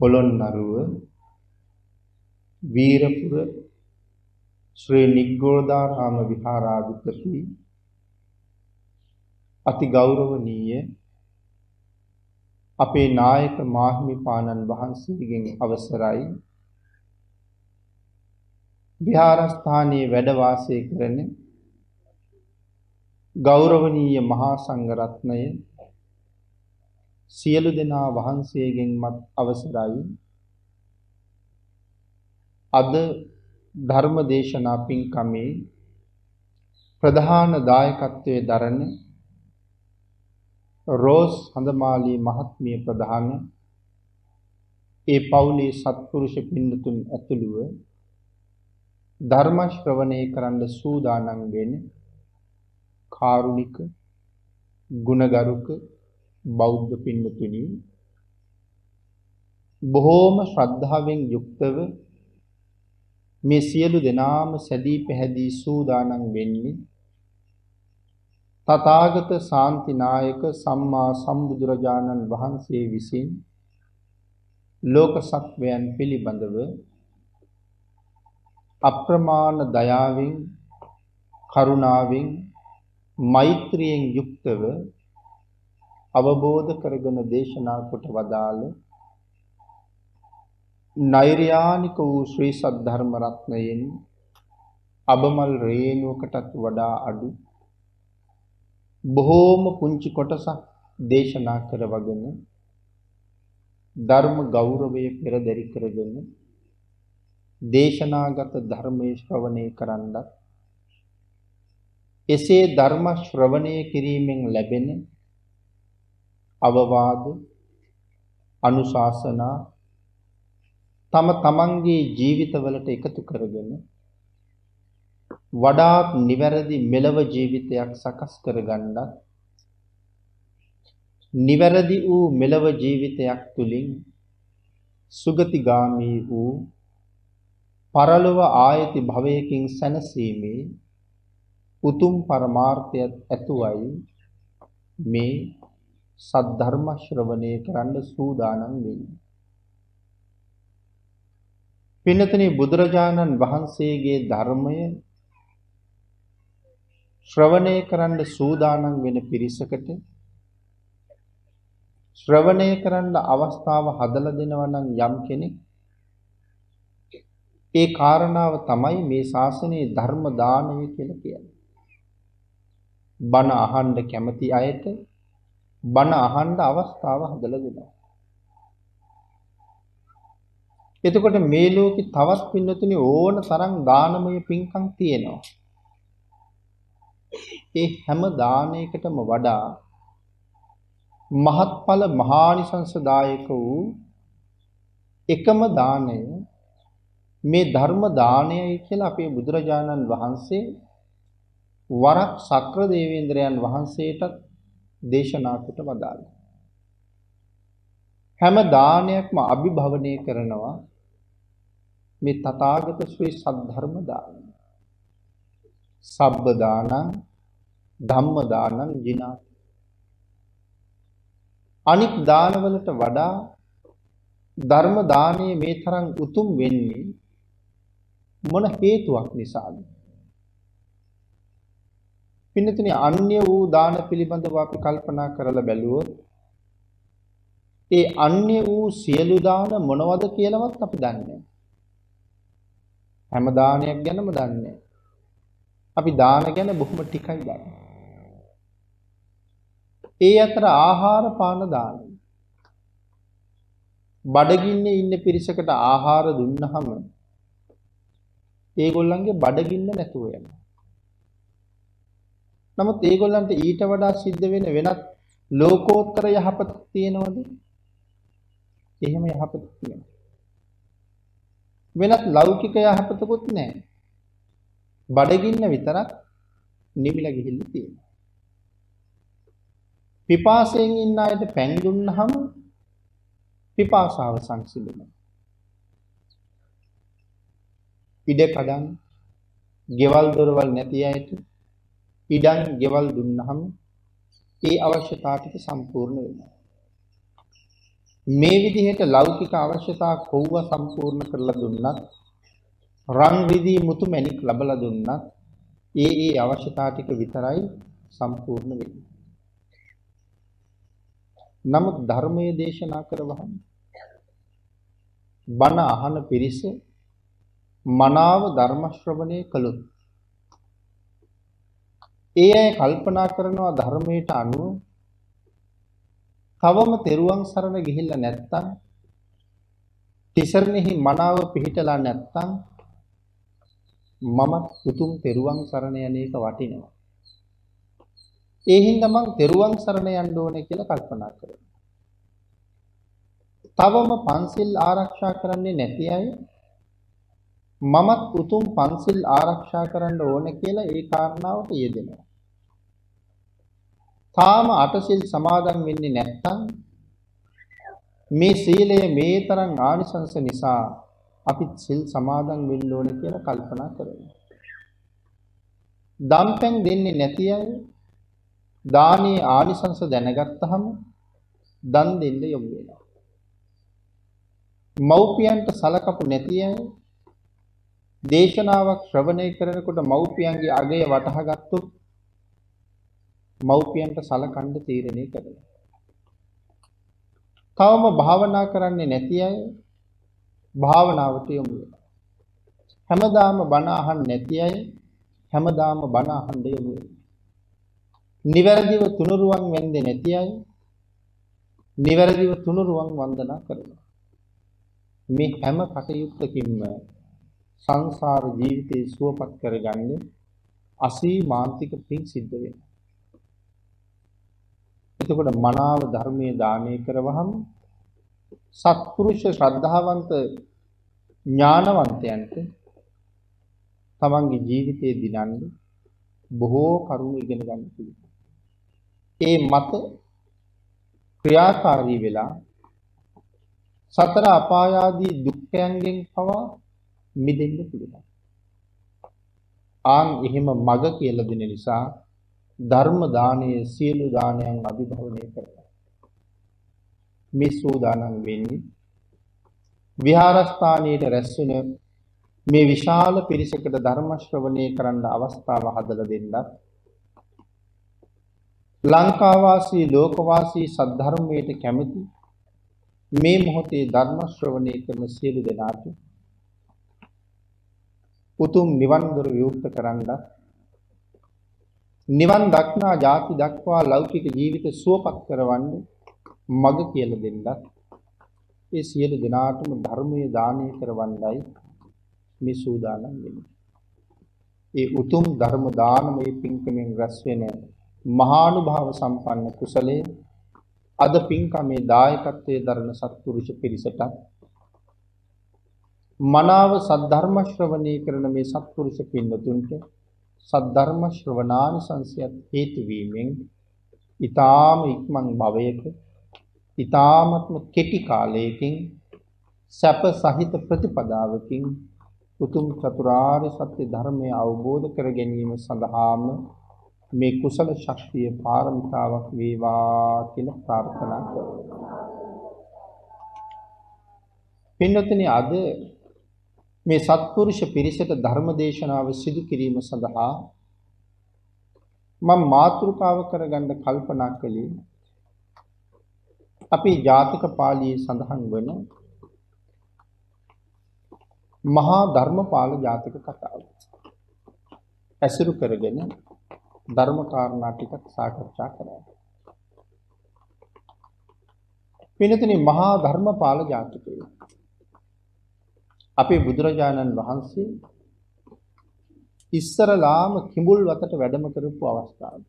පොළොන්නරුව වීරපුර ශ්‍රී නිග්ගෝධාරාම විහාරාධිපති අති ගෞරවනීය අපේ නායක මාහිමිපාණන් වහන්සේගෙන් අවසරයි. විහාරස්ථානයේ වැඩ වාසය කරන ගෞරවනීය මහා සංඝරත්නය සියලු දෙනා වහන්සේගෙන්මත් අවසරයි. අද ධර්ම දේශනා පින්කමේ ප්‍රධාන දායකත්වයේ දරන රෝස් හඳමාලී මහත්මිය ප්‍රධාන ඒ පවුලේ සත්පුරුෂ පින්නතුන් ඇතුළුව ධර්ම ශ්‍රවණය කරන්න සූදානම් වෙන කාරුණික ගුණගරුක බෞද්ධ පින්නතුනි බොහෝම ශ්‍රද්ධාවෙන් යුක්තව මේ සියලු දෙනාම සැදී පැහැදී සූදානම් වෙන්නේ තථාගත ශාන්තිනායක සම්මා සම්බුදුරජාණන් වහන්සේ විසින් ලෝක සත්වයන් පිළිබඳව අප්‍රමාණ දයාවෙන් කරුණාවෙන් මෛත්‍රියෙන් යුක්තව අවබෝධ කරගෙන දේශනා කොට වදාළ නෛර්යානික වූ ශ්‍රී සද්ධර්ම රත්නයෙන් අබමල් රේණුවකටත් වඩා අඩු බොහෝම පුංචි කොටසක් දේශනා කරවගෙන ධර්ම ගෞරවය පෙරදරි කරගෙන දේශනාගත ධර්මයේ ශ්‍රවණය කරන්නත් එසේ ධර්ම ශ්‍රවණය කිරීමෙන් ලැබෙන අවවාද අනුශාසනා තම තමන්ගේ ජීවිතවලට එකතු කරගෙන වඩාත් නිවැරදි මෙලව ජීවිතයක් සකස් කරගන්නත් නිවැරදි වූ මෙලව ජීවිතයක් තුළින් සුගතිගාමී වූ පරලොව ආයති භවයකින් සැනසීමේ උතුම් පරමාර්ථයත් ඇතුවයි මේ සද්ධර්ම ශ්‍රවණය කරන්න සූදානම් වෙන්නේ. පින්නතනි බුදුරජාණන් වහන්සේගේ ධර්මය ශ්‍රවණය කරන්න සූදානම් වෙන පිරිසකට ශ්‍රවණය කරන්න අවස්ථාව හදලා දෙනවා නම් යම් කෙනෙක් ඒ කාරණාව තමයි මේ ශාසනයේ ධර්ම දානය කියලා කියන්නේ. බණ අහන්න කැමති අයට බණ අහන්න අවස්ථාව හදලා දෙනවා. එතකොට මේ ලෝකේ තවත් පින්නතුනි ඕන තරම් දානමය පින්කම් තියෙනවා. ඒ හැම දානයකටම වඩා මහත්ඵල මහානිසංසදායක වූ එකම දාණය මේ ධර්ම දානයයි කියලා අපේ බුදුරජාණන් වහන්සේ වරක් සක්‍ර දේවේන්ද්‍රයන් වහන්සේට දේශනා කොට වදාළා. හැම දානයක්ම අභිභවනය කරනවා මේ තථාගත ශ්‍රී සද්ධර්ම දානය. සබ්බ දානං ධම්ම දානං ජිනාති. අනික් දානවලට වඩා ධර්ම දානයේ මේ තරම් උතුම් වෙන්නේ මොන හේතුවක් නිසාද? පින්නතුනි අන්‍ය වූ දාන පිළිබඳව අපි කල්පනා කරලා බැලුවොත් ඒ අන්‍ය වූ සියලු දාන මොනවද කියලාවත් අපි දන්නේ හැම දානයක් ගැනම දන්නේ අපි දාන ගැන බොහොම ටිකයි දන්නේ. ඒ අතර ආහාර පාන දාන. බඩගින්නේ ඉන්න පිරිසකට ආහාර දුන්නහම ඒගොල්ලන්ගේ බඩගින්න නැතුව යනවා. නමුත් ඒගොල්ලන්ට ඊට වඩා සිද්ධ වෙන වෙනත් ලෝකෝත්තර යහපත තියෙනවද? එහෙම යහපත තියෙනවා. වෙනත් ලෞකික යහපතකුත් නැහැ. බඩගින්න විතරක් නිවිලා ගිහිල්ලා තියෙනවා. පිපාසයෙන් ඉන්න අයට පැන් දුන්නහම පිපාසාව සංසිඳෙනවා. ඉඩ කඩන් ගෙවල් දොරවල් නැති අයට ඉඩම් ගෙවල් දුන්නහම ඒ අවශ්‍යතා ටික සම්පූර්ණ වෙනවා. මේ විදිහට ලෞකික අවශ්‍යතා කොව්ව සම්පූර්ණ කරලා දුන්නත් රන් රිදී මුතු මැණික් ලැබලා දුන්නත් ඒ ඒ අවශ්‍යතා ටික විතරයි සම්පූර්ණ වෙන්නේ. නමුත් ධර්මයේ දේශනා කරවහම බණ අහන පිරිස මනාව ධර්ම ශ්‍රවණය කළොත් ඒ අය කල්පනා කරනවා ධර්මයට අනුව තවම තෙරුවන් සරණ ගිහිල්ලා නැත්තම් තිසරණෙහි මනාව පිහිටලා නැත්තම් මම උතුම් තෙරුවන් සරණ යන එක වටිනවා. ඒ හින්දා මං තෙරුවන් සරණ යන්න ඕනේ කියලා කල්පනා කරනවා. තවම පන්සිල් ආරක්ෂා කරන්නේ නැති අය මමත් උතුම් පන්සිල් ආරක්ෂා කරන්න ඕනේ කියලා ඒ කාරණාවට යෙදෙනවා. තාම අටසිල් සමාදන් වෙන්නේ නැත්නම් මේ සීලය මේ තරම් ආනිසංස නිසා අපිත් සිල් සමාදන් වෙන්න ඕනේ කියලා කල්පනා කරනවා. දම්පැන් දෙන්නේ නැති අය දානීය ආනිසංස දැනගත්තාම දන් දෙන්න යොමු වෙනවා. මව්පියන්ට සලකපු නැති අය දේශනාවක් ශ්‍රවණය කරනකොට මව්පියන්ගේ අගය වටහා ගත්තොත් මව්පියන්ට සලකන්න තීරණය කරනවා. තවම භාවනා කරන්නේ නැති අය භාවනාවට යොමු වෙනවා. හැමදාම බණ අහන්න නැති අය හැමදාම බණ අහන්න යොමු වෙනවා. නිවැරදිව තුනුරුවන් වෙන්නේ නැති අය නිවැරදිව තුනුරුවන් වන්දනා කරනවා. මේ හැම කටයුත්තකින්ම සංසාර ජීවිතේ සුවපත් කරගන්නේ අසීමාන්තික පිං සිද්ධ වෙනවා. එතකොට මනාව ධර්මයේ දානය කරවහම සත්පුරුෂ ශ්‍රද්ධාවන්ත ඥානවන්තයන්ට තමන්ගේ ජීවිතේ දිනන්නේ බොහෝ කරුණු ඉගෙන ගන්න පුළුවන්. ඒ මත ක්‍රියාකාරී වෙලා සතර අපාය ආදී දුක්ඛයන්ගෙන් පවා මිදෙන්න පුළුවන්. ආන් එහෙම මග කියලා දෙන නිසා ධර්ම දානයේ සියලු දානයන් අභිභවනය කරනවා. මේ සූදානම් වෙන්නේ විහාරස්ථානයේ රැස්වෙන මේ විශාල පිරිසකට ධර්ම ශ්‍රවණය කරන්න අවස්ථාව හදලා දෙන්නත් ලංකාවාසී ලෝකවාසී සද්ධර්මයට කැමති මේ මොහොතේ ධර්ම ශ්‍රවණය කරන සියලු දෙනාට උතුම් නිවන් දොර විවෘත කරන්නත් නිවන් දක්නා ಜಾති දක්වා ලෞකික ජීවිත සුවපත් කරවන්නේ මඟ කියලා දෙන්නත් ඒ සියලු දෙනාටම ධර්මයේ දානය කරවන්නයි මේ සූදානම් වෙන්නේ. ඒ උතුම් ධර්ම දානමය පින්කමෙන් රැස් වෙන මහානුභාව සම්පන්න කුසලයේ අද පින්කමේ දායකත්වයේ දරන සත්පුරුෂ පිරිසට මනාව සද්ධර්ම ශ්‍රවණය කරන මේ සත්පුරුෂ පින්නතුන්ට සද්ධර්ම ශ්‍රවණානිසංසයත් හේතු වීමෙන් ඊ타ම ඉක්මන් භවයක ඊ타මත්ම කෙටි කාලයකින් සැප සහිත ප්‍රතිපදාවකින් උතුම් චතුරාර්ය සත්‍ය ධර්මය අවබෝධ කර ගැනීම සඳහාම මේ කුසල ශක්තිය පාරමිතාවක් වේවා කියලා ප්‍රාර්ථනා කරනවා. පින්නතනි අද මේ සත්පුරුෂ පිරිසට ධර්ම දේශනාව සිදු කිරීම සඳහා මම මාතෘකාව කරගන්න කල්පනා කළේ අපේ ජාතක පාළියේ සඳහන් වන මහා ධර්මපාල ජාතක කතාව. ඇසුරු කරගෙන ධර්ම කාරණා ටිකක් සාකච්ඡා කරා. පිනතනි මහා ධර්මපාල ජාතකය. අපේ බුදුරජාණන් වහන්සේ ඉස්සරලාම කිඹුල් වතට වැඩම කරපු අවස්ථාව.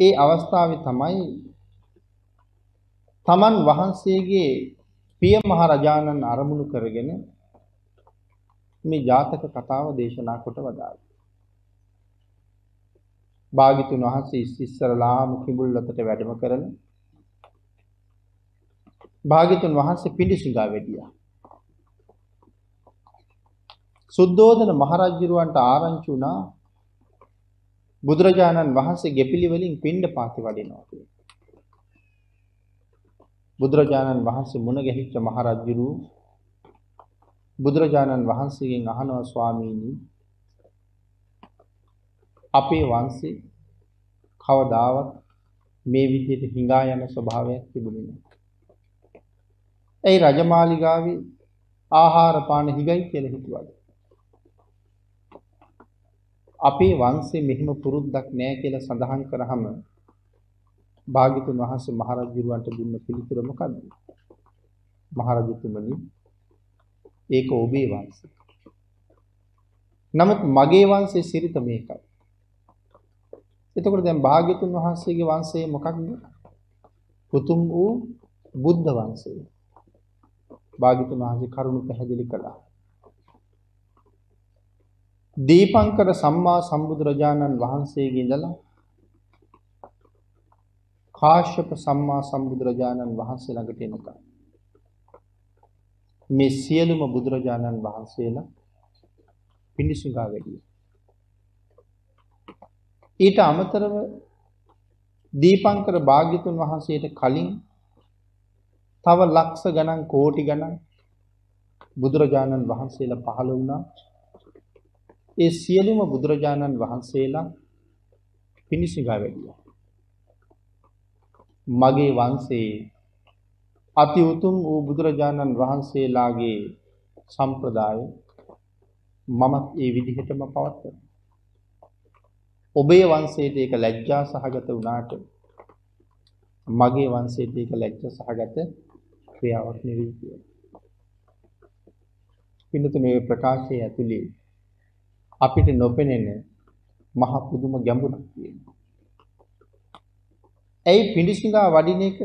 ඒ අවස්ථාවේ තමයි තමන් වහන්සේගේ පිය මහ රජාණන් අරමුණු කරගෙන මේ ජාතක කතාව දේශනා කොට වදාළා. භාග්‍යතුන් වහන්සේ ඉස්සරලාම කිඹුල්ලතට වැඩම කරන භාග්‍යතුන් වහන්සේ පිඬුසිඟා වැඩියා. සුද්ධෝදන මහරජුරවන්ට ආරංචි වුණා බුදුරජාණන් වහන්සේ ගෙපිලි වලින් පින්ඩ පාති වඩිනවා කියලා. බුදුරජාණන් වහන්සේ මුණ ගැහිච්ච මහරජුරු බුදුරජාණන් වහන්සේගෙන් අහනවා ස්වාමීනි අපේ වංශේ කවදාවත් මේ විදිහට හිඟා යන ස්වභාවයක් තිබුණේ නැහැ. ඒ රජමාලිගාවේ ආහාර පාන හිගයි කියලා හිතුවද? අපේ වංශේ මෙහිම පුරුද්දක් නැහැ කියලා සඳහන් කරාම භාග්‍යතුන් වහන්සේ මහරජුරවන්ට දුන්න පිළිතුර මොකද්ද? මහරජතුමනි ඒක ඔබේ වංශය. නමුත් මගේ වංශයේ සිරිත මේකයි. එතකොට දැන් භාග්‍යතුන් වහන්සේගේ වංශය මොකක්ද? උතුම් වූ බුද්ධ වංශය. භාග්‍යතුන් වහන්සේ කරුණු පැහැදිලි කළා. දීපංකර සම්මා සම්බුදුරජාණන් වහන්සේගේ ඉඳලා කාශ්‍යප සම්මා සම්බුදුරජාණන් වහන්සේ ළඟට එනකම් මේ සියලුම බුදුරජාණන් වහන්සේලා පිඬුසිඟා වැඩිය. ඊට අමතරව දීපංකර භාග්‍යතුන් වහන්සේට කලින් තව ලක්ෂ ගණන් කෝටි ගණන් බුදුරජාණන් වහන්සේලා පහළ වුණා. ඒ සියලුම බුදුරජාණන් වහන්සේලා පිණිසිඟා වැඩියා. මගේ වංශයේ අති උතුම් වූ බුදුරජාණන් වහන්සේලාගේ සම්ප්‍රදාය මමත් ඒ විදිහටම පවත්වනවා. ඔබේ වංශයට ඒක ලැජ්ජා සහගත වුණාට මගේ වංශයට ඒක ලැජ්ජා සහගත ක්‍රියාවක් නෙවෙයි කියලා. පින්නතුනේ ප්‍රකාශය ඇතුලේ අපිට නොපෙනෙන මහ පුදුම ගැඹුරක් තියෙනවා. ඇයි පිඬුසිඟා වඩින එක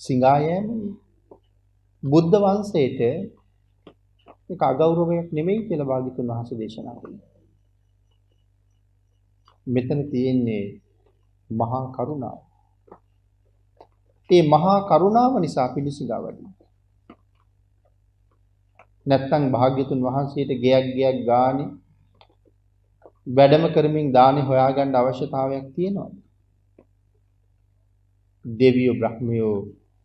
සිඟා යෑමනේ? බුද්ධ වංශයේට ඒක අගෞරවයක් නෙමෙයි කියලා භාග්‍යතුන් වහන්සේ දේශනා කළා. මෙතන තියෙන්නේ මහා කරුණාව. ඒ මහා කරුණාව නිසා පිළිසිඟා වඩිනවා. නැත්තම් භාග්‍යතුන් වහන්සේට ගයක් ගයක් ගානේ වැඩම කරමින් දානේ හොයාගන්න අවශ්‍යතාවයක් තියෙනවද? දෙවියෝ බ්‍රහ්මයෝ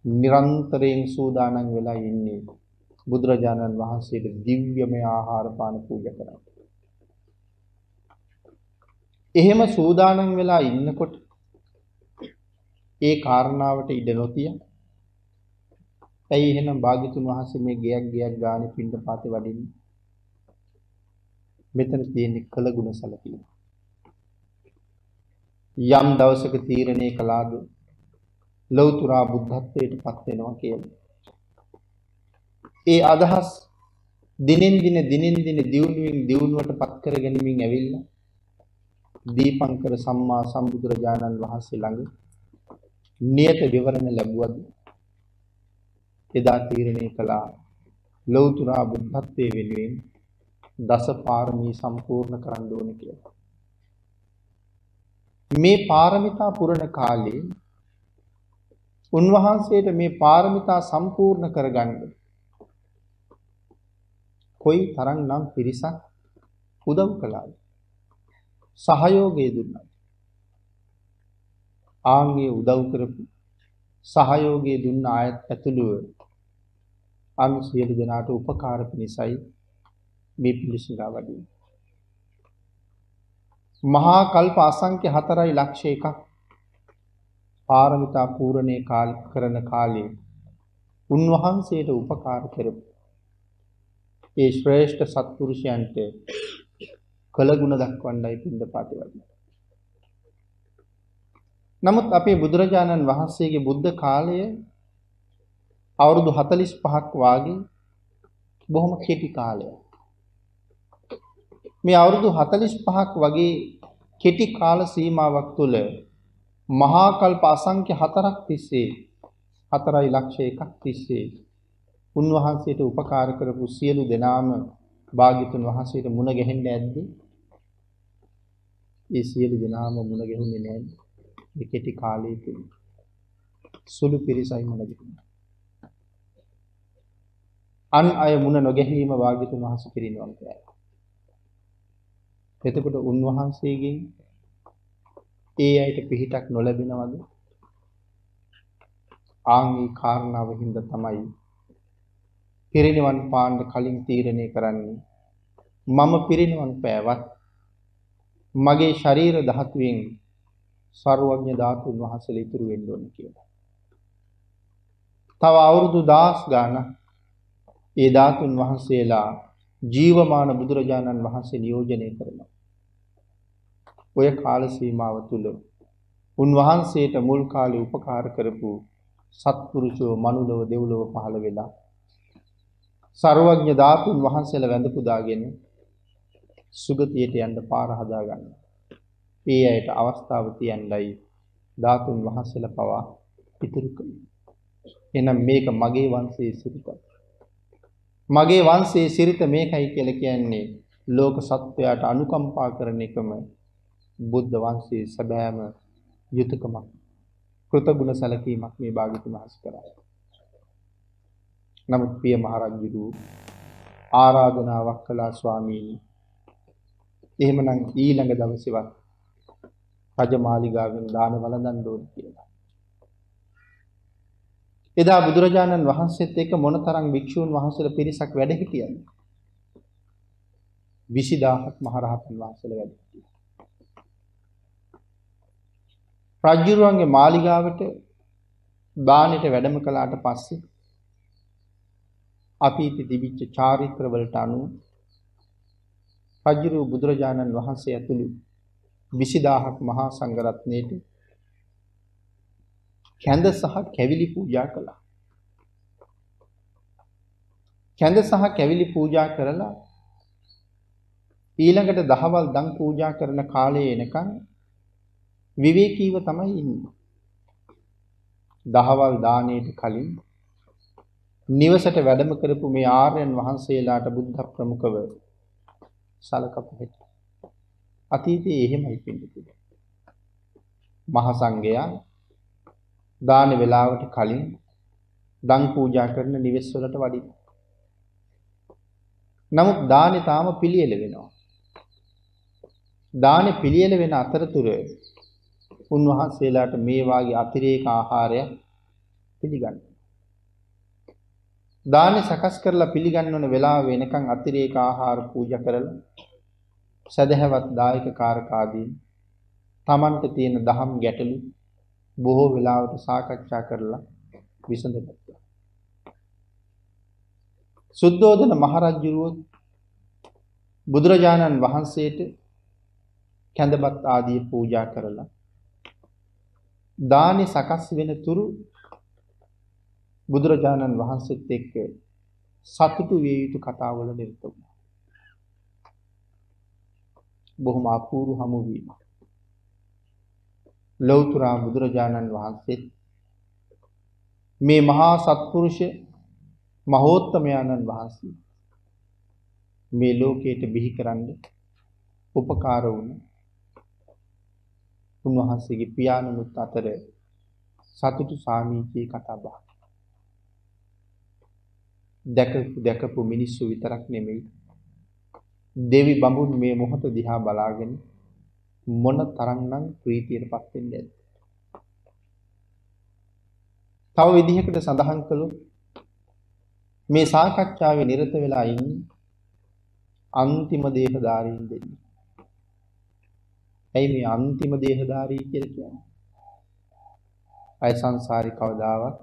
නිරන්තරයෙන් සූදානම් වෙලා ඉන්නේ බුදුරජාණන් වහන්සේට දිව්‍යමය ආහාර පාන පූජා කරන්න. එහෙම සූදානම් වෙලා ඉන්නකොට ඒ කාරණාවට ඉඩ නොතිය. ඇයි එහෙනම් භාග්‍යතුන් වහන්සේ මේ ගයක් ගයක් ගානේ පින්ඳ පාතේ වඩින්නේ? මෙතන තියෙන්නේ කළගුණ සැලකීම. යම් දවසක තීරණය කළාද ලෞතුරා බුද්ධත්වයට පත් වෙනවා කියලා. ඒ අදහස් දිනෙන් දින දිනෙන් දින දියුණුවෙන් දියුණුවට පත් කර ගැනීමෙන් ඇවිල්ලා දීපංකර සම්මා සම්බුදුරජාණන් වහන්සේ ළඟ නියත විවරණ ලැබුවද එදා තීරණය කළා ලෞතුරා බුද්ධත්වයේ වෙනුවෙන් දස පාරමී සම්පූර්ණ කරන්න ඕන කියලා. මේ පාරමිතා පුරණ කාලේ උන්වහන්සේට මේ පාරමිතා සම්පූර්ණ කරගන්න කොයි තරම්නම් පිරිසක් උදව් කළාද? සහයෝගය දුන්නා. ආන්ගේ උදව් කරපු සහයෝගය දුන්න අයත් ඇතුළුව අන් සියලු දෙනාට උපකාර පිණිසයි මේ පිළිසිඟා වඩින්නේ. මහා කල්ප අසංඛ්‍ය 4යි ලක්ෂ එකක් පාරමිතා පූර්ණේ කාල කරන කාලේ උන්වහන්සේට උපකාර කරපු ඒ ශ්‍රේෂ්ඨ සත්පුරුෂයන්ට කළගුණ දක්වන්නයි පින්දපාතේ වඩින්නේ. නමුත් අපේ බුදුරජාණන් වහන්සේගේ බුද්ධ කාලය අවුරුදු 45ක් වාගේ බොහොම කෙටි කාලයක්. මේ අවුරුදු 45ක් වගේ කෙටි කාල සීමාවක් තුළ මහා කල්ප අසංඛ්‍ය හතරක් තිස්සේ හතරයි ලක්ෂ එකක් තිස්සේ උන්වහන්සේට උපකාර කරපු සියලු දෙනාම භාග්‍යතුන් වහන්සේට මුණ ගැහෙන්න ඇද්දී ඒ සියලු දෙනාම මුණ ගැහුනේ නැහැ. මේ කෙටි කාලය තුල. සුළු පිරිසයි මුණ ගැහුනේ. අන් අය මුණ නොගැහීම වාග්යතුන් වහන්සේ පිරිනවම් කළා. එතකොට උන්වහන්සේගෙන් ඒ අයට පිහිටක් නොලැබෙනවද? ආන්ගේ කාරණාව හින්දා තමයි පිරිනිවන් පාන්න කලින් තීරණය කරන්නේ මම පිරිනිවන් පෑවත් මගේ ශරීර ධාතුවෙන් සර්වඥ ධාතුන් වහන්සේලා ඉතුරු වෙන්න ඕනේ කියලා. තව අවුරුදු 10 ගානක් ඒ ධාතුන් වහන්සේලා ජීවමාන බුදුරජාණන් වහන්සේ නියෝජනය කරනවා. ඔය කාල සීමාව තුල උන්වහන්සේට මුල් කාලේ උපකාර කරපු සත්පුරුෂෝ මනුලව දෙව්ලොව පහළ වෙලා සර්වඥ ධාතුන් වහන්සේලා වැඳ පුදාගෙන සුගතියට යන්න පාර හදා ගන්නවා. ඒ අයට අවස්ථාව තියන්නයි ධාතුන් වහන්සේලා පවා ඉතුරු කළේ. එහෙනම් මේක මගේ වංශයේ සිරිත. මගේ වංශයේ සිරිත මේකයි කියලා කියන්නේ ලෝක සත්වයාට අනුකම්පා කරන එකම බුද්ධ වංශයේ සැබෑම යුතුයකමක්. කෘතගුණ සැලකීමක් මේ භාග්‍යතුන් වහන්සේ කරා. නමුත් පිය මහරජුරු ආරාධනාවක් කළා ස්වාමීනි. එහෙමනම් ඊළඟ දවසේවත් රජමාලිගාවෙන් දාන වළඳන්න ඕන කියලා. එදා බුදුරජාණන් වහන්සේත් එක්ක මොනතරම් භික්ෂූන් වහන්සේලා පිරිසක් වැඩ හිටියද? 20000ක් මහරහතන් වහන්සේලා වැඩ හිටියා. රජුරුවන්ගේ මාලිගාවට දානෙට වැඩම කළාට පස්සේ අතීතේ තිබිච්ච චාරිත්‍ර වලට අනුව රජුරු බුදුරජාණන් වහන්සේ ඇතුළු 20000ක් මහා සංඝරත්නයේට කැඳ සහ කැවිලි පූජා කළා. කැඳ සහ කැවිලි පූජා කරලා ඊළඟට දහවල් දන් පූජා කරන කාලේ එනකන් විවේකීව තමයි ඉන්නේ. දහවල් දාණයට කලින් නිවසට වැඩම කරපු මේ ආර්යයන් වහන්සේලාට බුද්ධ ප්‍රමුඛව සලකපු හැටි. අතීතයේ එහෙමයි පිළිතුරු. මහ සංඝයා දාන වේලාවට කලින් දන් පූජා කරන නිවෙස් වලට වඩින. නමුත් දානේ තාම පිළියෙල වෙනවා. දානේ පිළියෙල වෙන අතරතුර උන්වහන්සේලාට මේ වාගේ අතිරේක ආහාරය පිළිගන්න. දානේ සකස් කරලා පිළිගන්න ඕන වෙලාව වෙනකන් අතිරේක ආහාර පූජා කරලා සදහැවත් දායක කාරකාදීන් තමන්ට තියෙන දහම් ගැටලු බොහෝ වෙලාවට සාකච්ඡා කරලා විසඳගත්තා. සුද්ධෝදන මහරජුරුවත් බුදුරජාණන් වහන්සේට කැඳපත් ආදී පූජා කරලා දානි සකස් වෙන තුරු බුදුරජාණන් වහන්සේත් එක්ක සතුටු විය යුතු කතාවල නිරත වුණා. බොහොම අපූර්ව හමුවීමක්. ලෞතර බුදුරජාණන් වහන්සේත් මේ මහා සත්පුරුෂ මහෝත්තමයන්න් වහන්සේ මේ ලෝකයට බිහි කරන්න උපකාර වුණ උන්වහන්සේගේ පියාණනුත් අතර සතුටු සාමීචී කතා බහ. දැකපු දැකපු මිනිස්සු විතරක් නෙමෙයි දෙවි බඹුන් මේ මොහොත දිහා බලාගෙන මොන තරම්නම් ප්‍රීතියටපත් වෙන්නේ නැද්ද? තව විදිහකට සඳහන් කළොත් මේ සාකච්ඡාවේ නිරත වෙලා ඉන්නේ අන්තිම දේහධාරීන් දෙන්නේ. ඇයි මේ අන්තිම දේහධාරී කියලා කියන්නේ? අය සංසාරේ කවදාවත්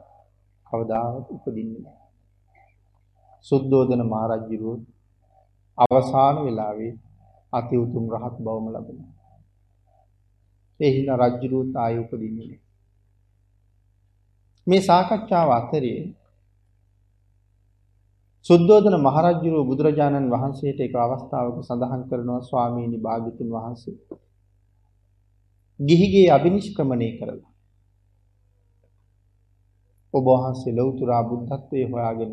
කවදාවත් උපදින්නේ නැහැ. සුද්ධෝදන මහරජුරුව අවසාන වෙලාවේ අති උතුම් රහත් බවම ලැබුණා. ඒ හින්දා රජුරුවත් ආයෙ උපදින්නේ නැහැ. මේ සාකච්ඡාව අතරේ සුද්ධෝදන මහරජුරුව බුදුරජාණන් වහන්සේට එක අවස්ථාවක සඳහන් කරනවා ස්වාමීනි භාග්‍යතුන් වහන්සේ ගිහිගේ අබිනිෂ්ක්‍රමණය කරලා ඔබ වහන්සේ ලෞතුරා බුද්ධත්වයේ හොයාගෙන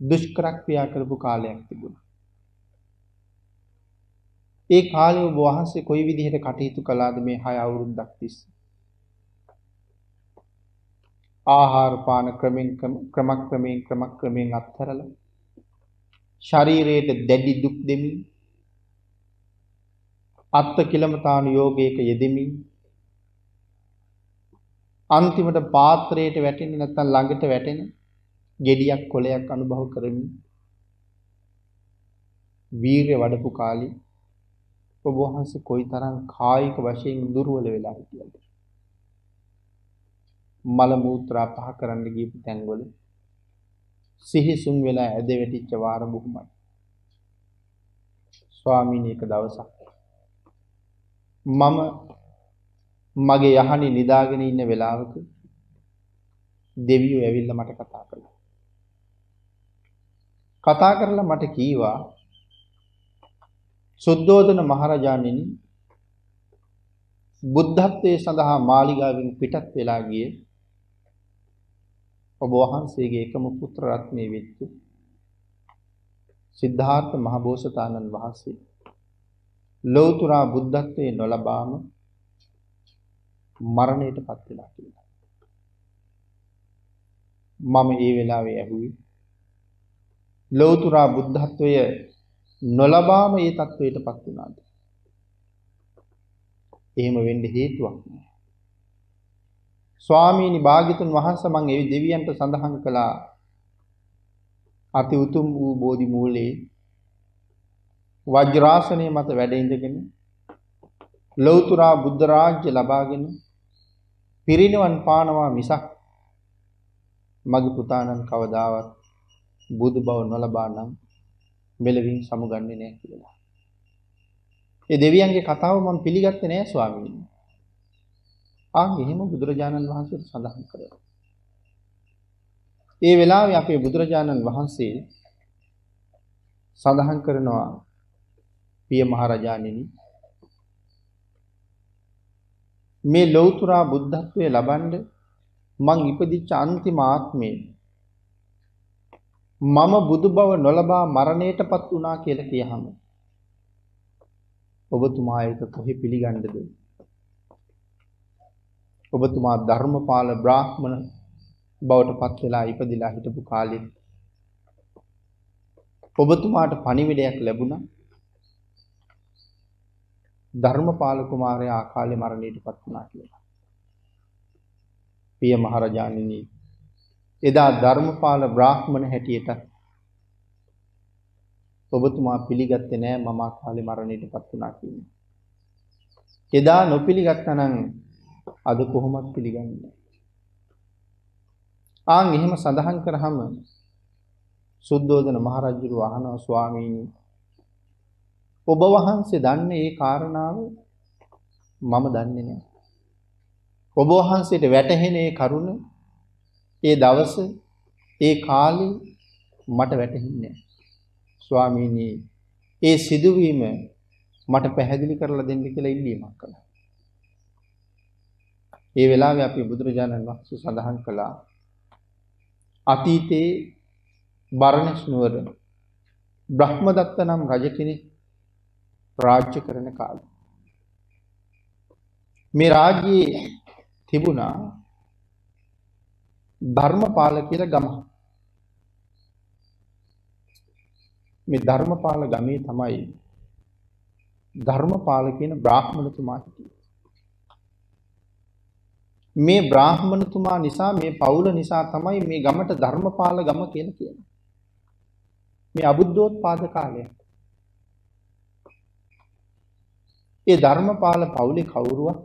දුෂ්කර ක්‍රියා කරපු කාලයක් තිබුණා. ඒ කාලේ ඔබ වහන්සේ කොයි විදිහට කටයුතු කළාද මේ 6 අවුරුද්දක් තිස්සේ? ආහාර පාන ක්‍රමෙන් ක්‍රමක්‍රමයෙන් ක්‍රමක්‍රමයෙන් අත්හැරලා ශරීරයට දැඩි දුක් දෙමින් අත්ත කිලමතාණු යෝගයක යෙදෙමින් අන්තිමට පාත්‍රයට වැටෙන්නේ නැත්නම් ළඟට වැටෙන gediyak කොලයක් අනුභව කරමින් වීරය වඩපු කාලේ ඔබ වහන්සේ කොයිතරම් කායික වශයෙන් දුර්වල වෙලා හිටියද? මල මූත්‍රා පහ කරන්න ගියපු තැන්වල සිහිසුන් වෙලා ඇද වැටිච්ච වාර බොහොමයි. ස්වාමීන් එක දවසක්. මම මගේ යහනේ නිදාගෙන ඉන්න වෙලාවක දෙවියෝ ඇවිල්ලා මට කතා කළා. කතා කරලා මට කීවා සුද්ධෝදන මහරජාණෙනි බුද්ධත්වයේ සඳහා මාලිගාවෙන් පිටත් වෙලා ගියේ ඔබ වහන්සේගේ එකම පුත්‍ර රත්නයේ වෙච්ච සිද්ධාර්ථ මහබෝසතාණන් වහන්සේ ලෞතුරා බුද්ධත්වයේ නොලබාම මරණයටපත් වෙලා කියලා. මම ඒ වෙලාවේ ඇහුවේ ලෞතුරා බුද්ධත්වය නොලබාම ඒ තත්වයටපත් වුණාද? එහෙම වෙන්න හේතුවක් නෑ. ස්වාමීනි භාග්‍යතුන් වහන්සේ මං ඒ දෙවියන්ට සඳහන් කළා අති උතුම් වූ බෝධි මූලයේ වජ්‍රාසනය මත වැඩ ඉඳගෙන ලෞතුරා බුද්ධ රාජ්‍ය ලබාගෙන පිරිනිවන් පානවා මිසක් මගේ පුතාණන් කවදාවත් බුදු බව නොලබා නම් මෙලවින් සමුගන්නේ නැහැ කියලා. ඒ දෙවියන්ගේ කතාව මම පිළිගත්තේ නෑ ස්වාමීනි. ආ එහෙම බුදුරජාණන් වහන්සේට සඳහන් කරනවා. ඒ වෙලාවේ අපේ බුදුරජාණන් වහන්සේ සඳහන් කරනවා පිය මහරජාණෙනි. මේ ලෞතුරා බුද්ධත්වයේ ලබන්න මං ඉපදිච්ච අන්තිම ආත්මේ මම බුදු බව නොලබා මරණයටපත් වුණා කියලා කියහම ඔබතුමා ඒක කොහි පිළිගන්නද? ඔබතුමා ධර්මපාල බ්‍රාහ්මණ බවට පත් වෙලා ඉපදිලා හිටපු කාලෙත් ඔබතුමාට පණිවිඩයක් ලැබුණා. ධර්මපාල කුමාරයා ආකාලේ මරණයටපත් වුණා කියලා. පිය මහරජාණෙනි එදා ධර්මපාල බ්‍රාහ්මණ හැටියට ඔබතුමා පිළිගත්තේ නෑ මම ආකාලේ මරණයටපත් වුණා කියන්නේ. එදා නොපිළිගත්තා නම් අද කොහොමත් පිළිගන්නේ ආන් එහෙම සඳහන් කරාම සුද්ධෝදන මහරජුරු අහනවා ස්වාමීනි ඔබ වහන්සේ දන්නේ ඒ කාරණාව මම දන්නේ නැහැ. ඔබ වහන්සේට වැටහෙන ඒ කරුණ ඒ දවස ඒ කාලේ මට වැටහෙන්නේ ස්වාමීනි ඒ සිදුවීම මට පැහැදිලි කරලා දෙන්න කියලා ඉල්ලීමක් කළා. ඒ වෙලාවේ අපි බුදුරජාණන් වහන්සේ සඳහන් කළා අතීතේ බරණස් නුවර බ්‍රහ්මදත්ත නම් රජ කෙනෙක් රාජ්‍ය කරන කාලේ. මේ රාජ්‍යයේ තිබුණා ධර්මපාල කියලා ගම. මේ ධර්මපාල ගමේ තමයි ධර්මපාල කියන බ්‍රාහ්මණතුමා හිටියේ. මේ බ්‍රාහ්මණතුමා නිසා මේ පවුල නිසා තමයි මේ ගමට ධර්මපාල ගම කියලා කියන්නේ. මේ අබුද්ධෝත්පාද කාලයක්. ඒ ධර්මපාල පවුලේ කවුරුවක්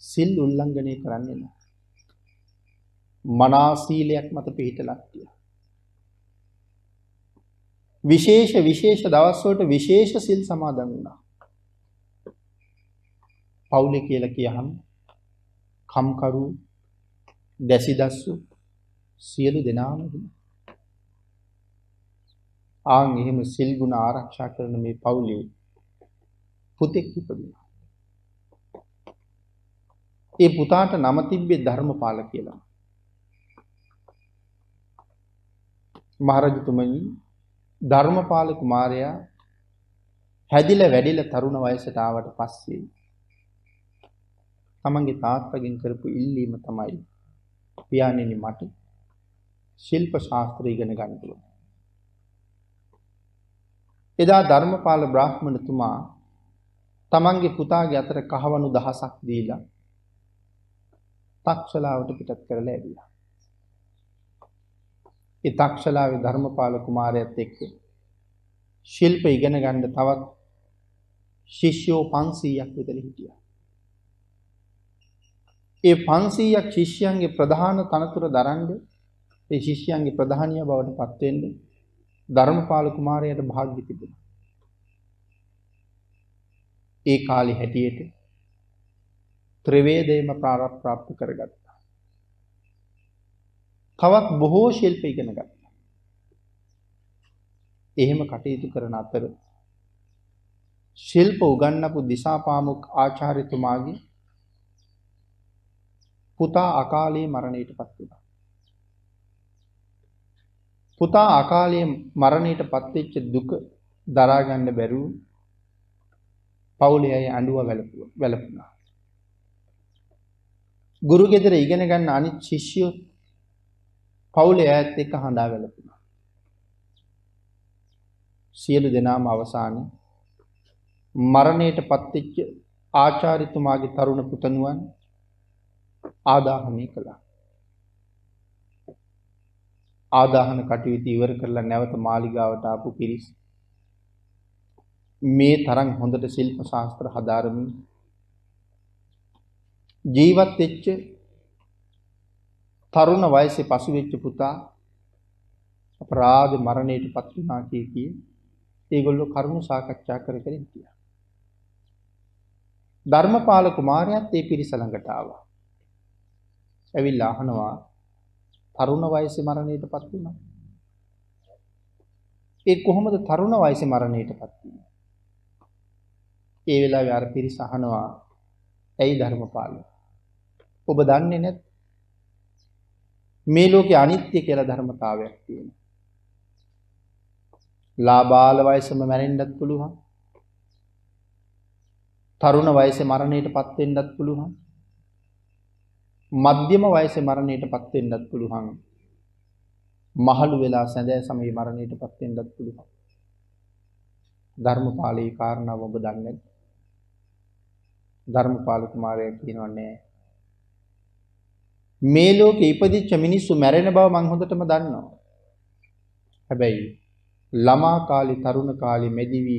සිල් උල්ලංඝනය කරන්නේ නැහැ. මනා සීලයක් මත පිහිටලා කියලා. විශේෂ විශේෂ දවස් වලට විශේෂ සිල් සමාදන් වුණා. පවුලේ කියලා කියහම කම්කරු දැසිදස්සු සියලු දෙනාම ආන් එහෙම සිල් ගුණ ආරක්ෂා කරන මේ පවුලේ පුතෙක් ඉපදුණා. ඒ පුතාට නම තිබ්බේ ධර්මපාල කියලා. මහරජතුමනි ධර්මපාල කුමාරයා හැදිලා වැඩිලා තරුණ වයසට ආවට පස්සේ තමන්ගේ තාත්තගෙන් කරපු ඉල්ලීම තමයි පියාණෙනි මට ශිල්ප ශාස්ත්‍රය ඉගෙන ගන්න ඕන. එදා ධර්මපාල බ්‍රාහ්මණතුමා තමන්ගේ පුතාගේ අතර කහවණු දහසක් දීලා තක්ෂලාවට පිටත් කරලා ඇවිල්ලා. ඒ තක්ෂලාවේ ධර්මපාල කුමාරයාත් එක්ක ශිල්ප ඉගෙන ගන්න තවත් ශිෂ්‍යෝ 500ක් විතර හිටියා. ඒ 500ක් ශිෂ්‍යයන්ගේ ප්‍රධාන තනතුර දරන්න ඒ ශිෂ්‍යයන්ගේ ප්‍රධානිය බවට පත් වෙන්න ධර්මපාල කුමාරයාට වාග්ය තිබුණා. ඒ කාලේ හැටියට ත්‍රිවේදයේම ප්‍රාරප්‍රාප්ත කරගත්තා. තවත් බොහෝ ශිල්ප ඉගෙන ගත්තා. එහෙම කටයුතු කරන අතර ශිල්ප උගන්වපු දිසාපාමුක් ආචාර්යතුමාගේ පුතා අකාලයේ මරණයට පත් වුණා. පුතා අකාලයේ මරණයට පත් වෙච්ච දුක දරා ගන්න බැරුව පවුලේ අය ඇඬුව වැළපුණා. ගුරු ගෙදර ඉගෙන ගන්න අනිත් ශිෂ්‍යයෝ පවුලේ අයත් එක්ක හඬා වැළපුණා. සියලු දෙනාම අවසානයේ මරණයට පත්වෙච්ච ආචාර්යතුමාගේ තරුණ පුතණුවන් ආදාහනය කළා. ආදාහන කටයුතු ඉවර කරලා නැවත මාලිගාවට ආපු පිරිස් මේ තරම් හොඳට ශිල්ප ශාස්ත්‍ර හදාරමින් ජීවත් වෙච්ච තරුණ වයසේ පසු වෙච්ච පුතා අපරාධ මරණයට පත් වුණා කිය කී ඒගොල්ලෝ කරුණු සාකච්ඡා කර කර හිටියා. ධර්මපාල කුමාරයාත් ඒ පිරිස ළඟට ආවා. ඇවිල්ලා අහනවා තරුණ වයසේ මරණයටපත් වුණා. ඒ කොහොමද තරුණ වයසේ මරණයටපත් වුනේ? ඒ වෙලාවේ අර පිරිස අහනවා ඇයි ධර්මපාල? ඔබ දන්නේ නැත් මේ ලෝකේ අනිත්‍ය කියලා ධර්මතාවයක් තියෙනවා. ලාබාල වයසම මැරෙන්නත් පුළුවන්. තරුණ වයසේ මරණයටපත් වෙන්නත් පුළුවන්. මධ්‍යම වයසේ මරණයටපත් වෙන්නත් පුළුවන්. මහලු වෙලා සැඳෑ සමයේ මරණයටපත් වෙන්නත් පුළුවන්. ධර්මපාලී කාරණාව ඔබ දන්නේ ධර්මපාල කුමාරයා කියනවා නෑ. මේ ලෝකේ ඉපදිච්ච මිනිස්සු මැරෙන බව මං හොඳටම දන්නවා. හැබැයි ළමා කාලේ තරුණ කාලේ මෙදිවි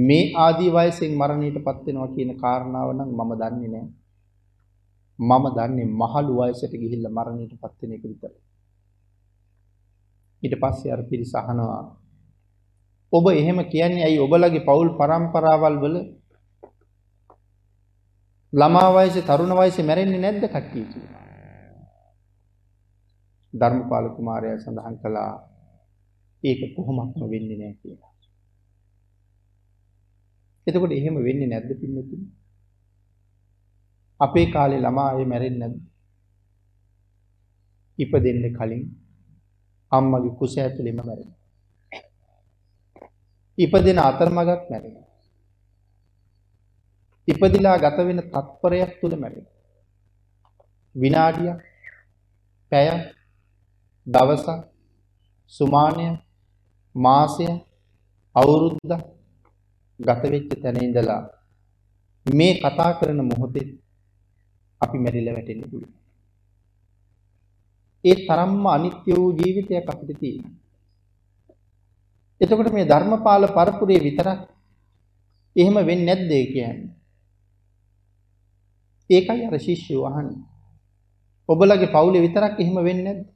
මේ ආදී වයසෙන් මරණයටපත් වෙනවා කියන කාරණාව නම් මම දන්නේ නෑ. මම දන්නේ මහලු වයසට ගිහිල්ලා මරණයටපත් වෙන එක විතරයි. ඊට පස්සේ අර පිරිස අහනවා ඔබ එහෙම කියන්නේ ඇයි ඔබලගේ පවුල් પરම්පරාවල් වල ළමා වයසේ තරුණ වයසේ මැරෙන්නේ නැද්ද කට්ටිය කියලා. ධර්මපාල කුමාරයා සඳහන් කළා ඒක කොහොමත්ම වෙන්නේ නැහැ කියලා. එතකොට එහෙම වෙන්නේ නැද්ද පින්නතුනි? අපේ කාලේ ළමා අය මැරෙන්නේ නැද්ද? ඉපදෙන්න කලින් අම්මගේ කුස ඇතුළෙම මැරෙනවා. ඉපදෙන අතරමඟත් මැරෙනවා. ඉපදිලා ගත වෙන තත්පරයක් තුල මැරෙනවා. විනාඩියක්, පැයක්, දවසක්, සුමානය, මාසය, අවුරුද්දක් ගත වෙච්ච තැන ඉඳලා මේ කතා කරන මොහොතේ අපි මැරිලා වැටෙන්න පුළුවන්. ඒ තරම්ම අනිත්‍ය වූ ජීවිතයක් අපිට තියෙනවා. එතකොට මේ ධර්මපාල පරපුරේ විතරක් එහෙම වෙන්නේ නැද්ද කියන්නේ? ඒකයි අර ශිෂ්‍යෝ අහන්නේ. ඔබලගේ පවුලේ විතරක් එහෙම වෙන්නේ නැද්ද?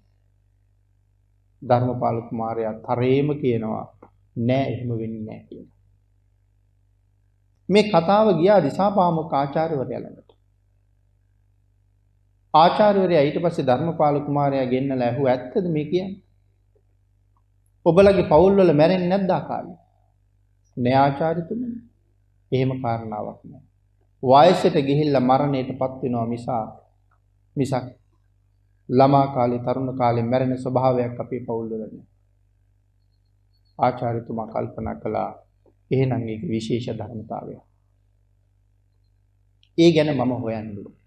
ධර්මපාල කුමාරයා තරේම කියනවා නෑ එහෙම වෙන්නේ නෑ කියලා. මේ කතාව ගියා දිසාපාමුක් ආචාර්යවරයා ළඟට. ආචාර්යවරයා ඊට පස්සේ ධර්මපාල කුමාරයා ගෙන්නලා ඇහුවා ඇත්තද මේ කියන්නේ? ඔබලගේ පවුල් වල මැරෙන්නේ නැද්ද ආකාරي? නෑ ආචාර්යතුමනි. එහෙම කාරණාවක් නෑ. වයසට ගිහිල්ලා මරණයටපත් වෙනවා මිසා මිසක් ළමා කාලේ තරුණ කාලේ මැරෙන ස්වභාවයක් අපේ පවුල් වල නෑ. ආචාර්යතුමා කල්පනා කළා එහෙනම් ඒක විශේෂ ධර්මතාවයක්. ඒ ගැන මම හොයන්න ඕනේ.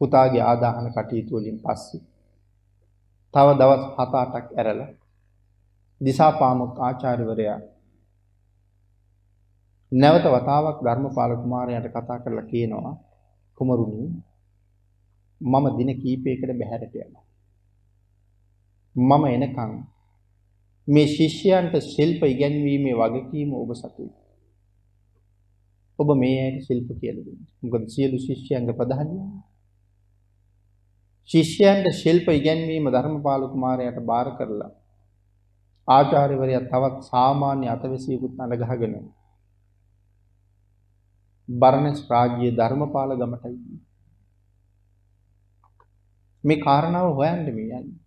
පුතාගේ ආදාහන කටයුතු වලින් පස්සේ තව දවස් 7-8ක් ඇරලා දිසාපාමොක් ආචාර්යවරයා නැවත වතාවක් ධර්මපාල කුමාරයාට කතා කරලා කියනවා කුමරුනි මම දින කීපයකට බැහැරට යනවා. මම එනකන් මේ ශිෂ්‍යයන්ට ශිල්ප ඉගැන්වීමේ වගකීම ඔබ සතුයි. ඔබ මේ ඇයට ශිල්ප කියලා දෙන්න. මොකද සියලු ශිෂ්‍යයන්ගේ ප්‍රධානිය. ශිෂ්‍යයන්ට ශිල්ප ඉගැන්වීම ධර්මපාල කුමාරයාට බාර කරලා ආචාර්යවරයා තවත් සාමාන්‍ය අතවැසියෙකුත් අඳගහගෙන බරණස් රාජ්‍යයේ ධර්මපාල ගමටයි. මේ කාරණාව හොයන්න මේ යන්නේ.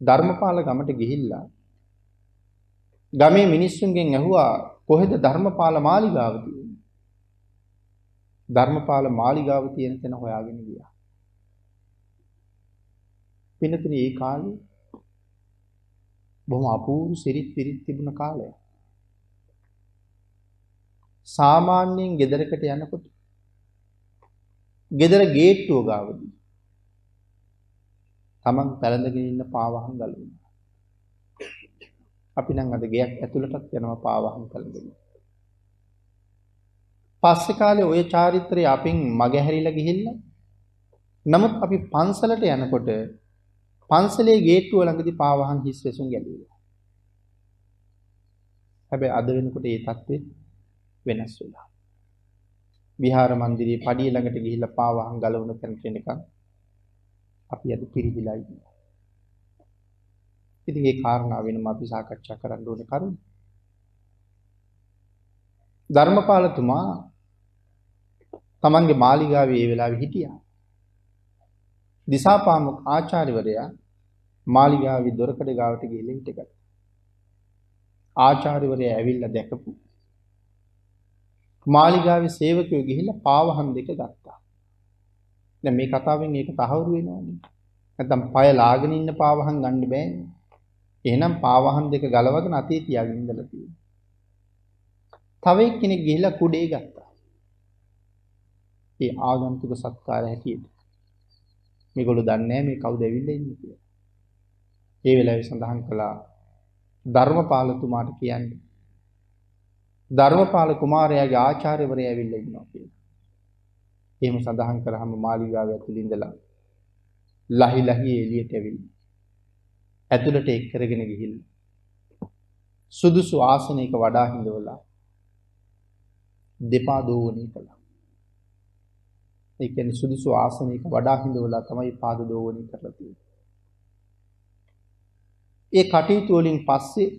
ධර්මපාල ගමට ගිහිල්ලා ගමේ මිනිස්සුන්ගෙන් ඇහුවා කොහෙද ධර්මපාල මාලිගාව තියෙන්නේ? ධර්මපාල මාලිගාව තියෙන තැන හොයාගෙන ගියා. පින්නතුනේ ඒ කාලේ බොහොම අපූර්ව සිරිත් පිරිත් තිබුණ කාලයක්. සාමාන්‍යයෙන් ගෙදරකට යනකොට ගෙදර ගේට්ටුව ගාවදී තමන් පැලඳගෙන ඉන්න පාවහන් ගලවනවා. අපි නම් අද ගෙයක් ඇතුළටත් යනවා පාවහන් පැලඳගෙන. පස්සේ කාලේ ওই චාරිත්‍රය අපින් මගහැරිලා ගිහිල්ලා නමුත් අපි පන්සලට යනකොට පන්සලේ ගේට්ටුව ළඟදී පාවහන් හිස් වෙසුන් ගැලුවා. හැබැයි අද වෙනකොට ඒ தත්ත්වේ වෙනස් වෙලා. විහාර මන්දිරයේ පඩිය ළඟට ගිහිල්ලා පාවහන් ගලවන තැනට එනකන් අපි අද පිරිහිලා ඉන්නවා. ඉතින් ඒ කාරණා වෙනම අපි සාකච්ඡා කරන්න ඕනේ කරුණ. ධර්මපාලතුමා තමන්ගේ මාලිගාවේ ඒ වෙලාවේ හිටියා. දිසාපාමුක් ආචාර්යවරයා මාලිගාවේ දොරකඩ ගාවට ගිහිල්ලා හිටගත්තා. ආචාර්යවරයා ඇවිල්ලා දැකපු මාලිගාවේ සේවකයෝ ගිහිල්ලා පාවහන් දෙක ගත්තා. දැන් මේ කතාවෙන් ඒක තහවුරු වෙනවනේ. නැත්නම් පය ලාගෙන ඉන්න පාවහන් ගන්න බෑනේ. එහෙනම් පාවහන් දෙක ගලවගෙන අතේ තියාගෙන ඉඳලා තියෙනවා. තව එක්කෙනෙක් ගිහිල්ලා කුඩේ ගත්තා. ඒ ආගන්තුක සත්කාර හැටියට. මේගොල්ලෝ දන්නේ නැහැ මේ කවුද ඇවිල්ලා ඉන්නේ කියලා. ඒ වෙලාවේ සඳහන් කළා ධර්මපාලතුමාට කියන්නේ ධර්මපාල කුමාරයාගේ ආචාර්යවරයා ඇවිල්ලා ඉන්නවා කියලා. එහෙම සඳහන් කරාම මාලිගාව ඇතුළේ ඉඳලා ලහි ලහි එළියට ඇවිල්ලා ඇතුළට එක් කරගෙන ගිහිල්ලා සුදුසු ආසනයක වඩා හිඳවලා දෙපා දෝවණී කළා. ඒ කියන්නේ සුදුසු ආසනයක වඩා හිඳවලා තමයි පාද දෝවණී කරලා තියෙන්නේ. ඒ කටයුතු වලින් පස්සේ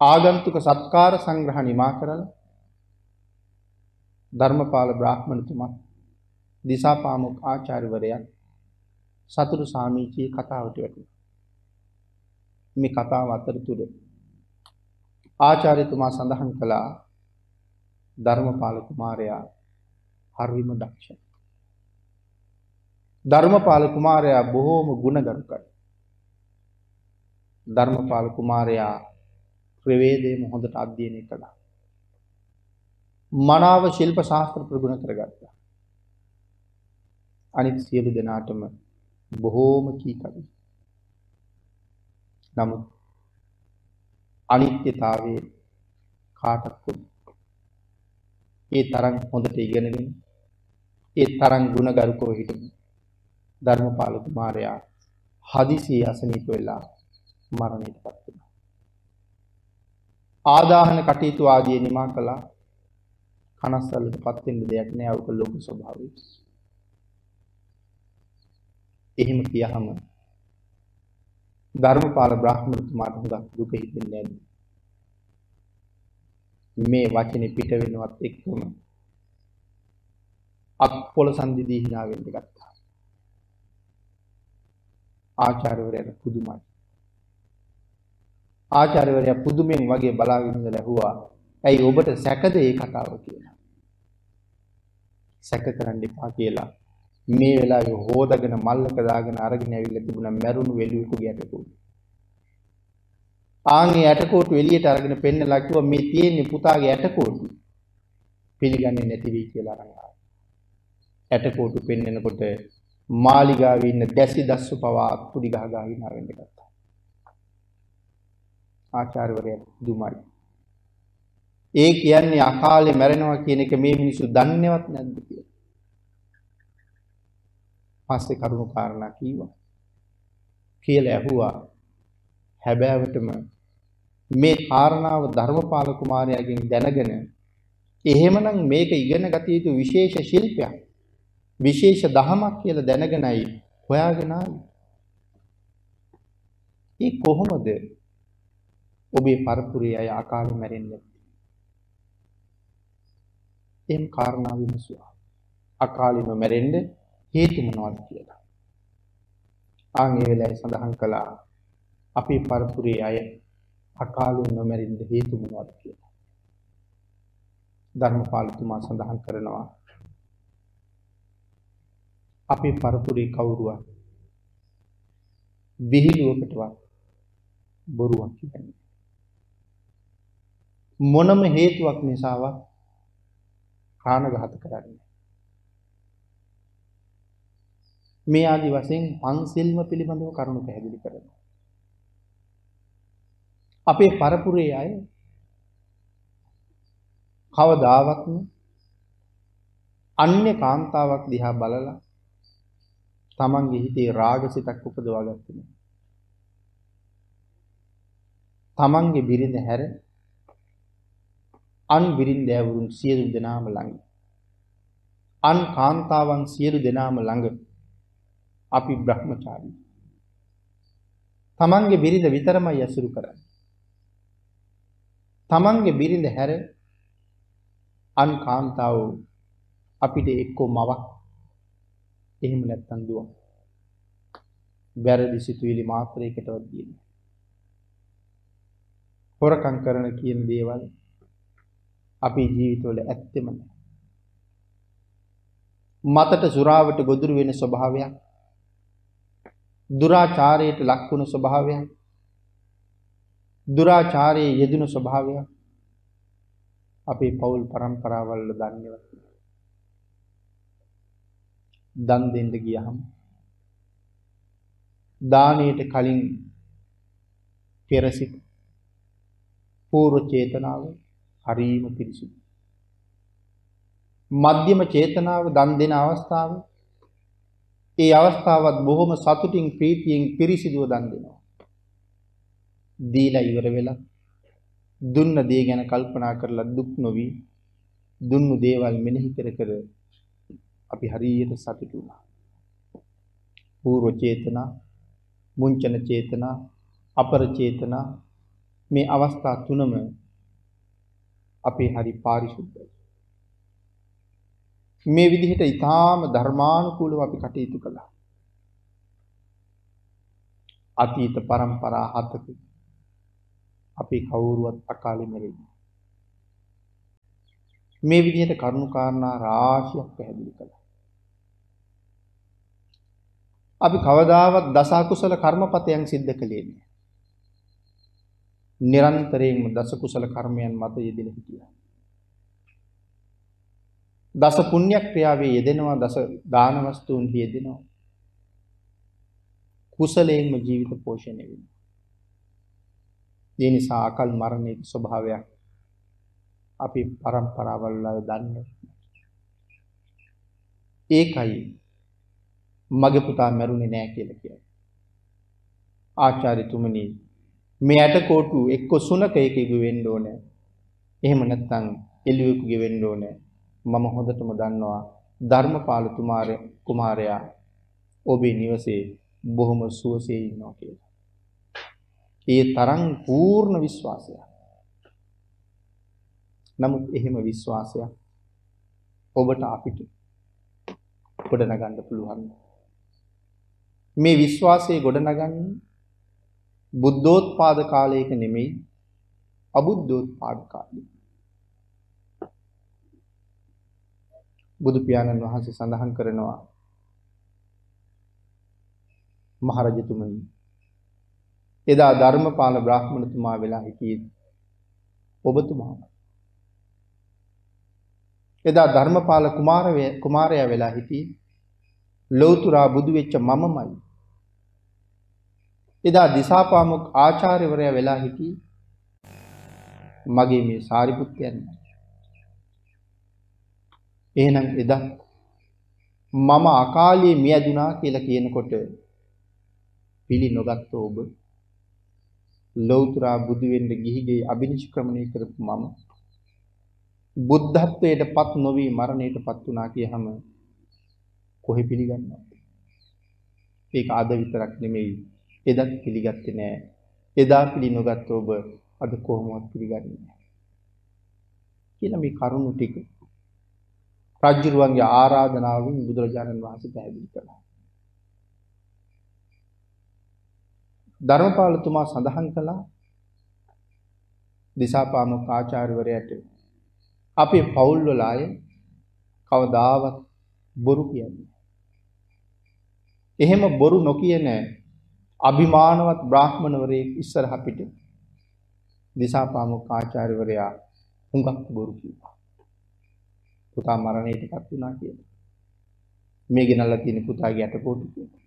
ආගන්තුක සත්කාර සංග්‍රහ නිමා කරලා ධර්මපාල බ්‍රාහ්මණතුමා දිසාපාමුක් ආචාර්යවරයා සතුරු සාමීචී කතාවට වැටුණා. මේ කතාව අතරතුර ආචාර්යතුමා සඳහන් කළා ධර්මපාල කුමාරයා හරිම දක්ෂයි. ධර්මපාල කුමාරයා බොහෝම ගුණගරුකයි. ධර්මපාල කුමාරයා ත්‍රිවේදයේම හොඳට අධ්‍යයනය කළා. මනාව ශිල්ප ශාස්ත්‍ර ප්‍රගුණ කරගත්තා. අනිත් සියලු දෙනාටම බොහෝම කීකරු. නමුත් අනිත්‍යතාවයේ කාටත් ඒ තරම් හොඳට ඉගෙනගෙන ඒ තරම් ගුණගරුකව හිටපු ධර්මපාල කුමාරයා හදිසියේ අසනීප වෙලා මරණයට පත් වුණා. ආදාහන කටයුතු ආදී නිමා කළා. කනස්සල්ලට පත් වෙන්න දෙයක් නෑ ඔක ලෝක ස්වභාවය. එහෙම කියහම ධර්මපාල බ්‍රාහ්මණතුමාට හුඟක් දුක හිතෙන්නේ නැද්ද? මේ වචනේ පිට වෙනවත් එක්කම අත්පොළ සංදි දී hina වෙන්න ගත්තා. ආචාර්යවරයාට පුදුමයි. ආචාර්යවරයා පුදුමෙන් වගේ බලාගෙන ඉඳලා ඇහුවා ඇයි ඔබට සැකද ඒ කතාව කියලා. සැක කරන්න එපා කියලා මේ වෙලාවේ හොදගෙන මල්ලක දාගෙන අරගෙන ඇවිල්ලා තිබුණා මැරුණු වෙලුවෙකුගේ ඇටකොටු. ආන්ගේ ඇටකොටු එළියට අරගෙන පෙන්නලා කිව්වා මේ තියෙන්නේ පුතාගේ ඇටකොටු. පිළිගන්නේ නැති වෙයි කියලා අරන් ආවා. ඇටකොටු පෙන්නනකොට මාලිගාවේ ඉන්න දැසි දස්සු පවා කුඩි ගහ ගහ hina වෙන්න ගත්තා. ආචාර්යවරයා දුමයි. ඒ කියන්නේ අකාලේ මැරෙනවා කියන එක මේ මිනිස්සු දන්නේවත් නැද්ද කියලා. පස්සේ කරුණු කාරණා කීවා. කියලා ඇහුවා. හැබෑවටම මේ කාරණාව ධර්මපාල කුමාරයාගෙන් දැනගෙන එහෙමනම් මේක ඉගෙන ගත යුතු විශේෂ ශිල්පයක්. විශේෂ දහමක් කියලා දැනගෙනයි හොයාගෙන ආවේ. ඒ කොහොමද ඔබේ පරපුරේ අය අකාලේ මැරෙන්නේ? එහෙම කාරණා විමසුවා. අකාලෙම මැරෙන්න හේතු මොනවද කියලා. ආන් ඒ වෙලාවේ සඳහන් කළා අපේ පරපුරේ අය අකාලෙම නොමැරෙන්න හේතු මොනවද කියලා. ධර්මපාලතුමා සඳහන් කරනවා අපේ පරපුරේ කවුරුවත් විහිළුවකටවත් බොරුවක් කියන්නේ මොනම හේතුවක් නිසාවත් ප්‍රාණඝාත කරන්නේ මේ ආදි වශයෙන් පන්සිල්ම පිළිබඳව කරුණු පැහැදිලි කරනවා අපේ පරපුරේ අය කවදාවත්ම අන්‍ය කාන්තාවක් දිහා බලලා තමන්ගේ හිතේ රාගසිතක් උපදවා ගත්තේ නෑ. තමන්ගේ බිරිඳ හැර අන් බිරිඳ ඇවුරුන් සියලු දෙනාම ළඟ. අන් කාන්තාවන් සියලු දෙනාම ළඟ අපි බ්‍රහ්මචාරී. තමන්ගේ බිරිඳ විතරමයි ඇසුරු කරන්නේ. තමන්ගේ බිරිඳ හැර අන් කාන්තාව අපිට එක්කෝ මවක් එහෙම නැත්තම් දුවක්. වැරදි සිතුවිලි මාත්‍රයකටවත් ගියේ හොරකම් කරන කියන දේවල් අපේ ජීවිතවල ඇත්තෙම නැහැ. මතට සුරාවට ගොදුරු වෙන ස්වභාවයක් දුරාචාරයට ලක්වුණු ස්වභාවයක් දුරාචාරයේ යෙදුණු ස්වභාවයක් අපේ පවුල් પરම්පරාවල් දන්නේවත් දන් දෙන්න ගියහම දානයට කලින් පෙරසිට පූර්ව චේතනාව හරීම පිරිසිදු. මධ්‍යම චේතනාව දන් දෙන අවස්ථාව ඒ අවස්ථාවත් බොහොම සතුටින් ප්‍රීතියෙන් පිරිසිදුව දන් දෙනවා. දීලා ඉවර වෙලා දුන්න දේ ගැන කල්පනා කරලා දුක් නොවි දුන්නු දේවල් මෙනෙහි කර කර අපි හරියට සතුටු වුණා. පූර්ව චේතනා, මුංචන චේතනා, අපර චේතනා මේ අවස්ථා තුනම අපේ හරි පාරිශුද්ධයි. මේ විදිහට ඊටාම ධර්මානුකූලව අපි කටයුතු කළා. අතීත પરම්පරා හතක අපි කවුරුවත් අකාලේ මැරෙන්නේ. මේ විදිහට කරුණු කාරණා රාශියක් පැහැදිලි කළා. අපි කවදාවත් දස අකුසල කර්මපතයන් සිද්ධ කළේ නෑ. නිරන්තරයෙන්ම දස කුසල කර්මයන් මත යෙදෙන හිටියා. දස පුණ්‍ය ක්‍රියාවේ යෙදෙනවා දස දාන වස්තුන් යෙදෙනවා. කුසලයෙන්ම ජීවිත පෝෂණය වෙනවා. ඒ නිසා අකල් මරණයේ ස්වභාවයක් අපි પરම්පරාවල් වල දන්නේ. ඒකයි මගේ පුතා මැරුණේ නෑ කියලා කියන්නේ. ආචාර්යතුමනි මේ ඇටකොටු එක්ක සුනකයෙකුගේ වෙන්න ඕනේ. එහෙම නැත්නම් එළුවෙකුගේ වෙන්න ඕනේ. මම හොඳටම දන්නවා ධර්මපාල කුමාරයා ඔබේ නිවසේ බොහොම සුවසේ ඉන්නවා කියලා. ඒ තරම් පූර්ණ විශ්වාසයක්. නමුත් එහෙම විශ්වාසයක් ඔබට අපිට ගොඩනගන්න පුළුවන්. මේ විශ්වාසය ගොඩනගන්නේ බුද්ධෝත්පාද කාලයක නෙමෙයි අබුද්ධෝත්පාද කාලේ. බුදු පියාණන් වහන්සේ සඳහන් කරනවා මහරජතුමනි එදා ධර්මපාල බ්‍රාහ්මණතුමා වෙලා හිටියේ ඔබතුමා. එදා ධර්මපාල කුමාරයා වෙලා හිටියේ ලෞතුරා බුදු වෙච්ච මමමයි. එදා දිසාපාමුක් ආචාර්යවරයා වෙලා හිටියේ මගේ මේ සාරිපුත්තයන්. එහෙනම් එදා මම අකාලේ මියදුනා කියලා කියනකොට පිළි නොගත්ත ඔබ ලෞතර බුදු වෙන්න ගිහිගේ අබිනිෂ්ක්‍රමණය කරපු මම බුද්ධත්වයට පත් නොවි මරණයට පත් වුණා කියහම කොහෙ පිළිගන්නවද? ඒක අද විතරක් නෙමෙයි එදත් පිළිගත්තේ නෑ. එදා පිළි නොගත් ඔබ අද කොහොමවත් පිළිගන්නේ නෑ. කියලා මේ කරුණු ටික රජ්ජුරුවන්ගේ ආරාධනාවෙන් බුදුරජාණන් වහන්සේ පැහැදිලි කළා. ධර්මපාලතුමා සඳහන් කළා දිසාපාමොක් ආචාර්යවරයාට අපේ පවුල් වල අය කවදාවත් බොරු කියන්නේ. එහෙම බොරු නොකියන අභිමානවත් බ්‍රාහ්මණවරයෙක් ඉස්සරහ පිට දිසාපාමොක් ආචාර්යවරයා හුඟක් බොරු කිව්වා. පුතා මරණයටපත් වුණා කියලා. මේ ගෙනල්ලා තියෙන පුතාගේ අටපොටු කියලා.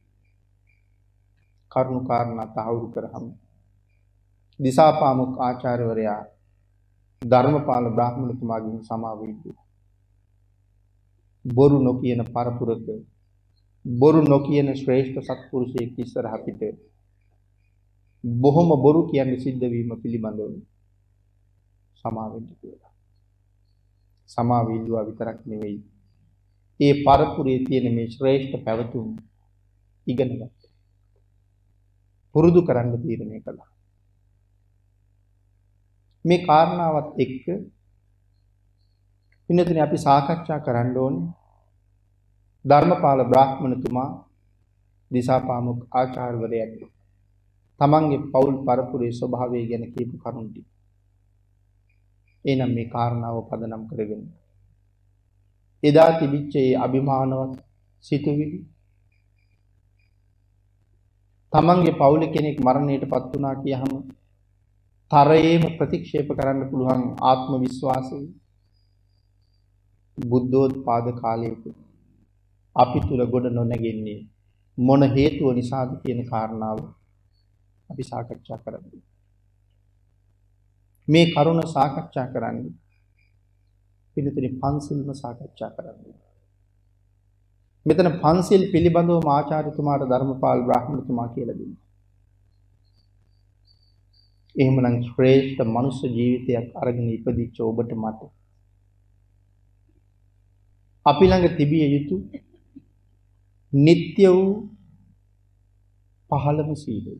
කරුණු කාරණා තහවුරු කරාම දිසාපාමුක් ආචාර්යවරයා ධර්මපාල බ්‍රාහ්මණතුමාගෙන් සමාව ඉල්ලුවා. බොරු නොකියන පරපුරක බොරු නොකියන ශ්‍රේෂ්ඨ සත්පුරුෂයෙක් ඉස්සරහ පිට බොහොම බොරු කියන්නේ සිද්ධ වීම පිළිබඳව සමාවෙන්න කියලා. සමාව ඉල්ලුවා විතරක් නෙවෙයි. ඒ පරපුරේ තියෙන මේ ශ්‍රේෂ්ඨ පැවතුම් ඉගෙන ගත්තා. පුරුදු කරන්න තීරණය කළා. මේ කාරණාවත් එක්ක ඉන්නතනේ අපි සාකච්ඡා කරන්න ඕනේ ධර්මපාල බ්‍රාහ්මණතුමා දිසාපාමුක් ආචාර්යවරයාට තමන්ගේ පෞල් පරපුරේ ස්වභාවය ගැන කියපු කරුණු ටික. එහෙනම් මේ කාරණාව පදනම් කරගෙන. එදා තිබිච්ච ඒ අභිමානවත් සිතුවිලි තමන්ගේ පවුල කෙනෙක් මරණයටපත් වුණා කියහම තරයේම ප්‍රතික්ෂේප කරන්න පුළුවන් ආත්ම විශ්වාසය බුද්ධෝත්පාද කාලයක අපි තුල ගොඩ නොනැගෙන්නේ මොන හේතුව නිසාද කියන කාරණාව අපි සාකච්ඡා කරමු. මේ කරුණ සාකච්ඡා කරන්නේ පිළිතුරේ පන්සිල්ම සාකච්ඡා කරන්නේ. මෙතන පන්සිල් පිළිබඳව ආචාර්යතුමාට ධර්මපාල බ්‍රාහ්මණතුමා කියලා දුන්නා. එහෙමනම් ශ්‍රේෂ්ඨ මනුෂ්‍ය ජීවිතයක් අරගෙන ඉපදිච්ච ඔබට මට අපි ළඟ තිබිය යුතු නিত্য වූ පහළම සීලය.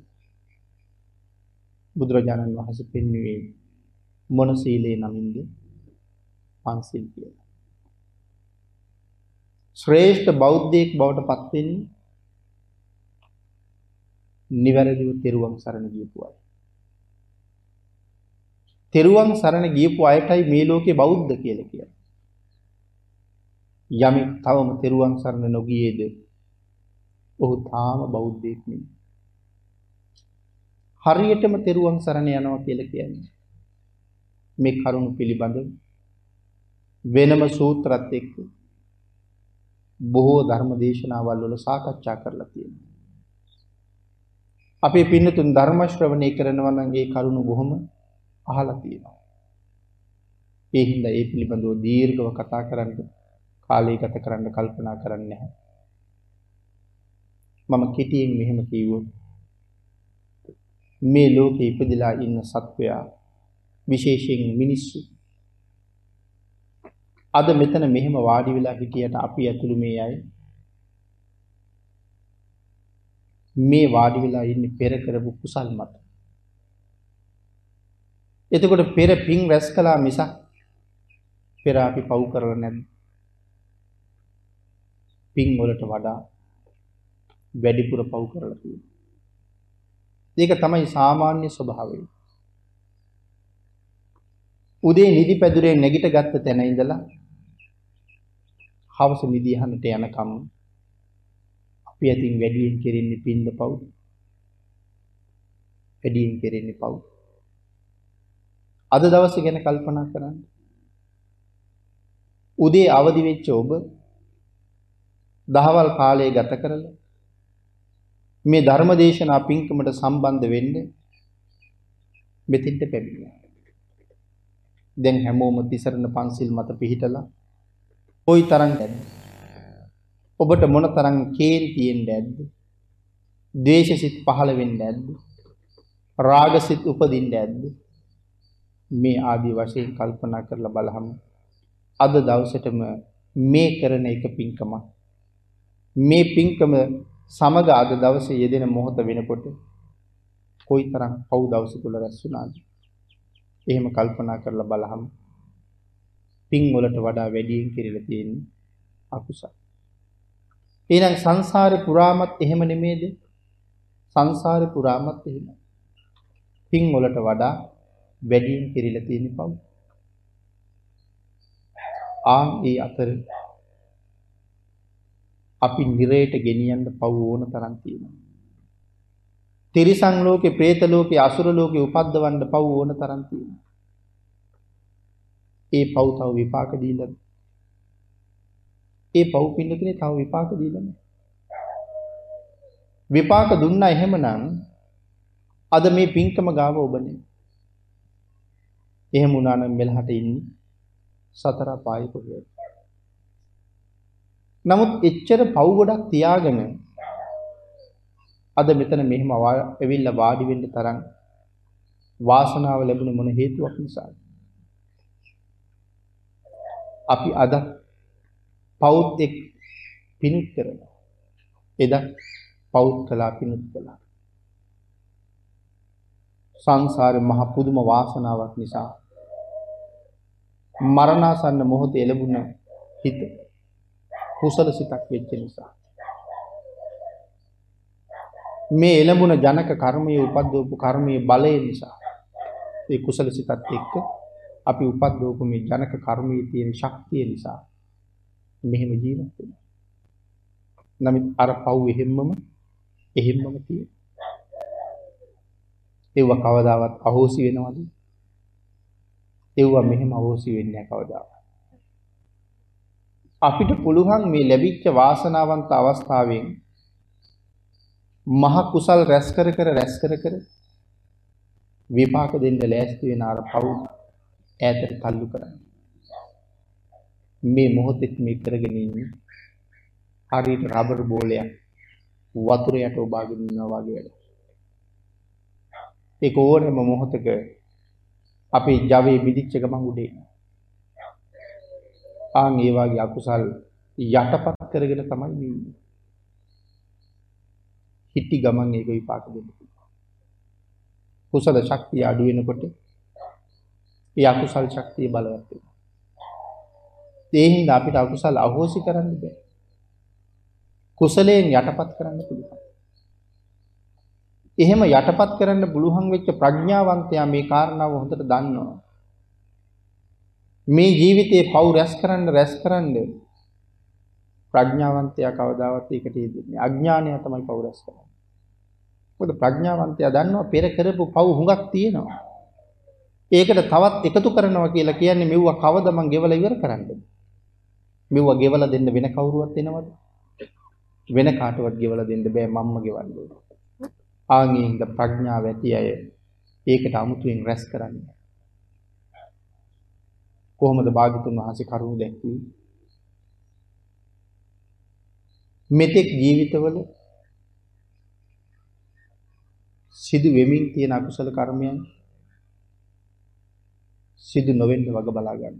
බුදුරජාණන් වහන්සේ පෙන්වුවේ මොන සීලේ නමින්ද? පන්සිල් කියලා. ශ්‍රේෂ්ඨ බෞද්ධයෙක් බවට පත් වෙන්නේ නිවැරදිව තෙරුවන් සරණ ගියපු අය. තෙරුවන් සරණ ගියපු අයටයි මේ ලෝකේ බෞද්ධ කියලා කියන්නේ. යමෙක් තවම තෙරුවන් සරණ නොගියේද ඔහු තාම බෞද්ධයෙක් නෙමෙයි. හරියටම තෙරුවන් සරණ යනවා කියලා කියන්නේ. මේ කරුණු පිළිබඳව වෙනම සූත්‍රات එක්ක බොහෝ ධර්ම දේශනාවල් වල සාකච්ඡා කරලා තියෙනවා. අපේ පින්නතුන් ධර්ම ශ්‍රවණය කරනවා නම් ඒ කරුණු බොහොම අහලා තියෙනවා. ඒ හින්දා ඒ පිළිබඳව දීර්ඝව කතා කරන්න කාලය ගත කරන්න කල්පනා කරන්නේ නැහැ. මම කෙටියෙන් මෙහෙම කිව්වොත් මේ ලෝකේ ඉපදිලා ඉන්න සත්වයා විශේෂයෙන් මිනිස්සු අද මෙතන මෙහෙම වාඩි වෙලා හිටියට අපි ඇතුළු මේ අය මේ වාඩි වෙලා ඉන්නේ පෙර කරපු කුසල් මත. එතකොට පෙර පින් රැස් කළා මිසක් පෙර අපි පව් කරලා නැද්ද? පින් වලට වඩා වැඩිපුර පව් කරලා තියෙනවා. ඒක තමයි සාමාන්‍ය ස්වභාවය. උදේ නිදි පැදුරේ නැගිට ගත්ත තැන ඉඳලා හවස නිදි යහනට යනකම් අපි අතින් වැඩියෙන් කෙරෙන්නේ පින්ද පව් වැඩියෙන් කෙරෙන්නේ පව් අද දවසේ ගැන කල්පනා කරන්න උදේ අවදි වෙච්ච ඔබ දහවල් කාලය ගත කරලා මේ ධර්මදේශනා පින්කමට සම්බන්ධ වෙන්න මෙතින්ට පැමිණියා. දැන් හැමෝම තිසරණ පන්සිල් මත පිහිටලා ওই තරම් දැන් ඔබට මොනතරම් කේන් තියෙන්න ඇද්ද? ද්වේෂසිත පහළ වෙන්න ඇද්ද? රාගසිත උපදින්න ඇද්ද? මේ ආදි වශයෙන් කල්පනා කරලා බලහම අද දවසටම මේ කරන එක පින්කම මේ පින්කම සමග අද දවසේ යෙදෙන මොහොත වෙනකොට කොයිතරම් පව් දවස තුල රැස් වුණාද එහෙම කල්පනා කරලා බලහම පින් වලට වඩා වැඩියෙන් කිරිලා තියෙන්නේ අකුසල. එහෙනම් සංසාරේ පුරාමත් එහෙම නෙමේද? සංසාරේ පුරාමත් එහෙමයි. පින් වලට වඩා වැඩියෙන් කිරිලා තියෙන පව්. ආන් ඒ අතර අපි නිරේට ගෙනියන්න පව් ඕන තරම් තියෙනවා. තිරිසන් ලෝකේ, പ്രേත ලෝකේ, අසුර ලෝකේ උපද්දවන්න පව් ඕන තරම් තියෙනවා. ඒ පව් තව විපාක දීලා ඒ පව් පින්නතුනේ තව විපාක දීලා නැහැ. විපාක දුන්නා එහෙමනම් අද මේ පින්කම ගාව ඔබනේ. එහෙම වුණා නම් මෙලහට ඉන්නේ සතර පායි පොළේ. නමුත් එච්චර පව් ගොඩක් තියාගෙන අද මෙතන මෙහෙම ඇවිල්ලා වාඩි වෙන්න තරම් වාසනාව ලැබුණේ මොන හේතුවක් නිසාද? අපි අද පෞත් එක් පිණුත් කරනවා. එදා පෞත් කළා පිණුත් කළා. සංසාරේ මහ පුදුම වාසනාවක් නිසා මරණාසන්න මොහොතේ එළඹුණ හිත කුසල සිතක් වෙච්ච නිසා මේ එළඹුණ ජනක කර්මයේ උපද්දවපු කර්මයේ බලය නිසා ඒ කුසල සිතත් එක්ක අපි උපද්දවපු මේ ජනක කර්මයේ තියෙන ශක්තිය නිසා මෙහෙම ජීවත් වෙනවා. නමුත් අර පව් එහෙම්මම එහෙම්මම තියෙන. ඒව කවදාවත් අහෝසි වෙනවද? ඒව මෙහෙම අහෝසි වෙන්නේ නැහැ කවදාවත්. අපිට පුළුවන් මේ ලැබිච්ච වාසනාවන්ත අවස්ථාවෙන් මහ කුසල් රැස් කර කර රැස් කර කර විපාක දෙන්න ලෑස්ති වෙන අර පව් ඈතට තල්ලු කරන්න. මේ මොහොතෙත් මේ කරගෙන ඉන්නේ හරියට රබර් බෝලයක් වතුර යට ඔබාගෙන ඉන්නවා වගේ වැඩ. ඒක ඕනෑම මොහොතක අපේ ජවයේ මිදිච්ච ගමන් උඩේ. ආන් ඒ වගේ අකුසල් යටපත් කරගෙන තමයි මේ ඉන්නේ. හිටි ගමන් ඒක විපාක දෙන්න පුළුවන්. කුසල ශක්තිය අඩු වෙනකොට ඒ අකුසල් ශක්තිය බලවත් වෙනවා. ඒ හින්දා අපිට අකුසල් අහෝසි කරන්න බෑ. කුසලයෙන් යටපත් කරන්න පුළුවන්. එහෙම යටපත් කරන්න පුළුවන් වෙච්ච ප්‍රඥාවන්තයා මේ කාරණාව හොඳට දන්නවා. මේ ජීවිතේ පව් රැස් කරන්න රැස් කරන්න ප්‍රඥාවන්තයා කවදාවත් ඒකට යෙදෙන්නේ අඥානය තමයි පව් රැස් කරන්නේ. මොකද ප්‍රඥාවන්තයා දන්නවා පෙර කරපු පව් හුඟක් තියෙනවා. ඒකට තවත් එකතු කරනවා කියලා කියන්නේ මෙව්ව කවද මං ගෙවලා ඉවර කරන්නද? මෙව්ව ගෙවලා දෙන්න වෙන කවුරුවත් එනවද? වෙන කාටවත් ගෙවලා දෙන්න බෑ මම්ම ගෙවන්න ඕන. ආන්ගින්ද ප්‍රඥාව ඇති අය ඒකට අමුතුවෙන් රැස් කරන්නේ. කොහොමද භාග්‍යතුන් වහන්සේ කරුණ දැක්වී? මෙතෙක් ජීවිතවල සිදු වෙමින් තියෙන අකුසල කර්මයන් සිදු නොවෙන්න වග බලා ගන්න.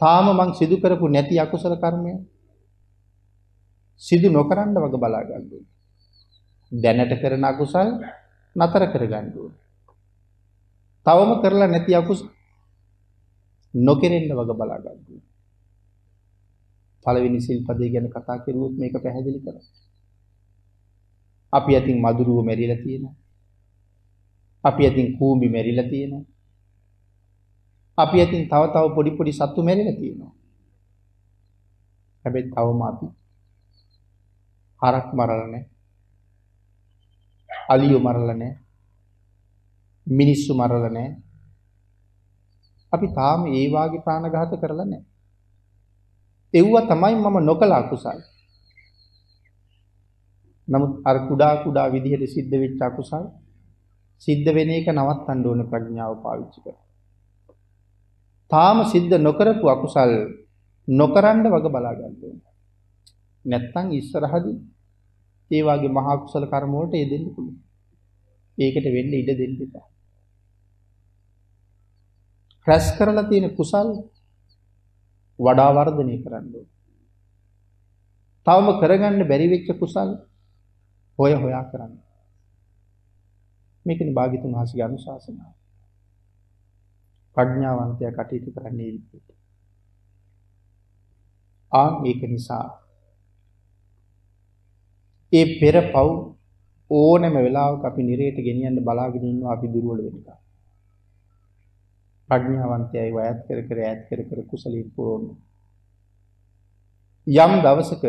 තාම මං සිදු කරපු නැති අකුසල කර්මය සිදු නොකරන්න වග බලා ගන්න. දැනට කරන අකුසල් නතර කර ගන්න තවම කරලා නැති අකුසල නොකෙරෙන්න වග බලා ගන්න. පළවෙනි සිල්පදේ ගැන කතා කරුවොත් මේක පැහැදිලි කරා. අපි අතින් මදුරුව මැරිලා තියෙනවා. අපි අතින් කූඹි මැරිලා තියෙනවා. අපි අතින් තව තව පොඩි පොඩි සත්තු මැරිලා තියෙනවා. හැබැයි තවම අපි හරක් මරලා නැහැ. අලියෝ මරලා නැහැ. මිනිස්සු මරලා නැහැ. අපි තාම ඒ වාගේ ප්‍රාණඝාත කරලා නැහැ. එව්ව තමයි මම නොකල අකුසල්. නමුත් අර කුඩා කුඩා විදිහට සිද්ධ වෙච්ච අකුසල් සිද්ධ වෙන එක නවත්තන්න ඕන ප්‍රඥාව පාවිච්චි කරලා. තාම සිද්ධ නොකරපු අකුසල් නොකරන්න වග බලා ගන්න ඕනේ. නැත්තම් ඉස්සරහදී ඒ වගේ මහා කුසල කර්ම වලට යෙදෙන්න පුළුවන්. ඒකට වෙන්න ඉඩ දෙන්න එපා. රැස් කරලා තියෙන කුසල් වඩා වර්ධනය කරන්න ඕනේ. තවම කරගන්න බැරි වෙච්ච කුසල් හොය හොයා කරන්න. මේකනේ භාග්‍යතුන් වහන්සේගේ අනුශාසනාව. ප්‍රඥාවන්තයා කටයුතු කරන්නේ විදිහට. ආ ඒක නිසා ඒ පෙර පව් ඕනෑම වෙලාවක අපි නිරේට ගෙනියන්න බලාගෙන ඉන්නවා අපි දුර්වල වෙනවා. ප්‍රඥාවන්තයයි වයත් කර කර ඈත් කර කර කුසලීන් පුරවන්න. යම් දවසක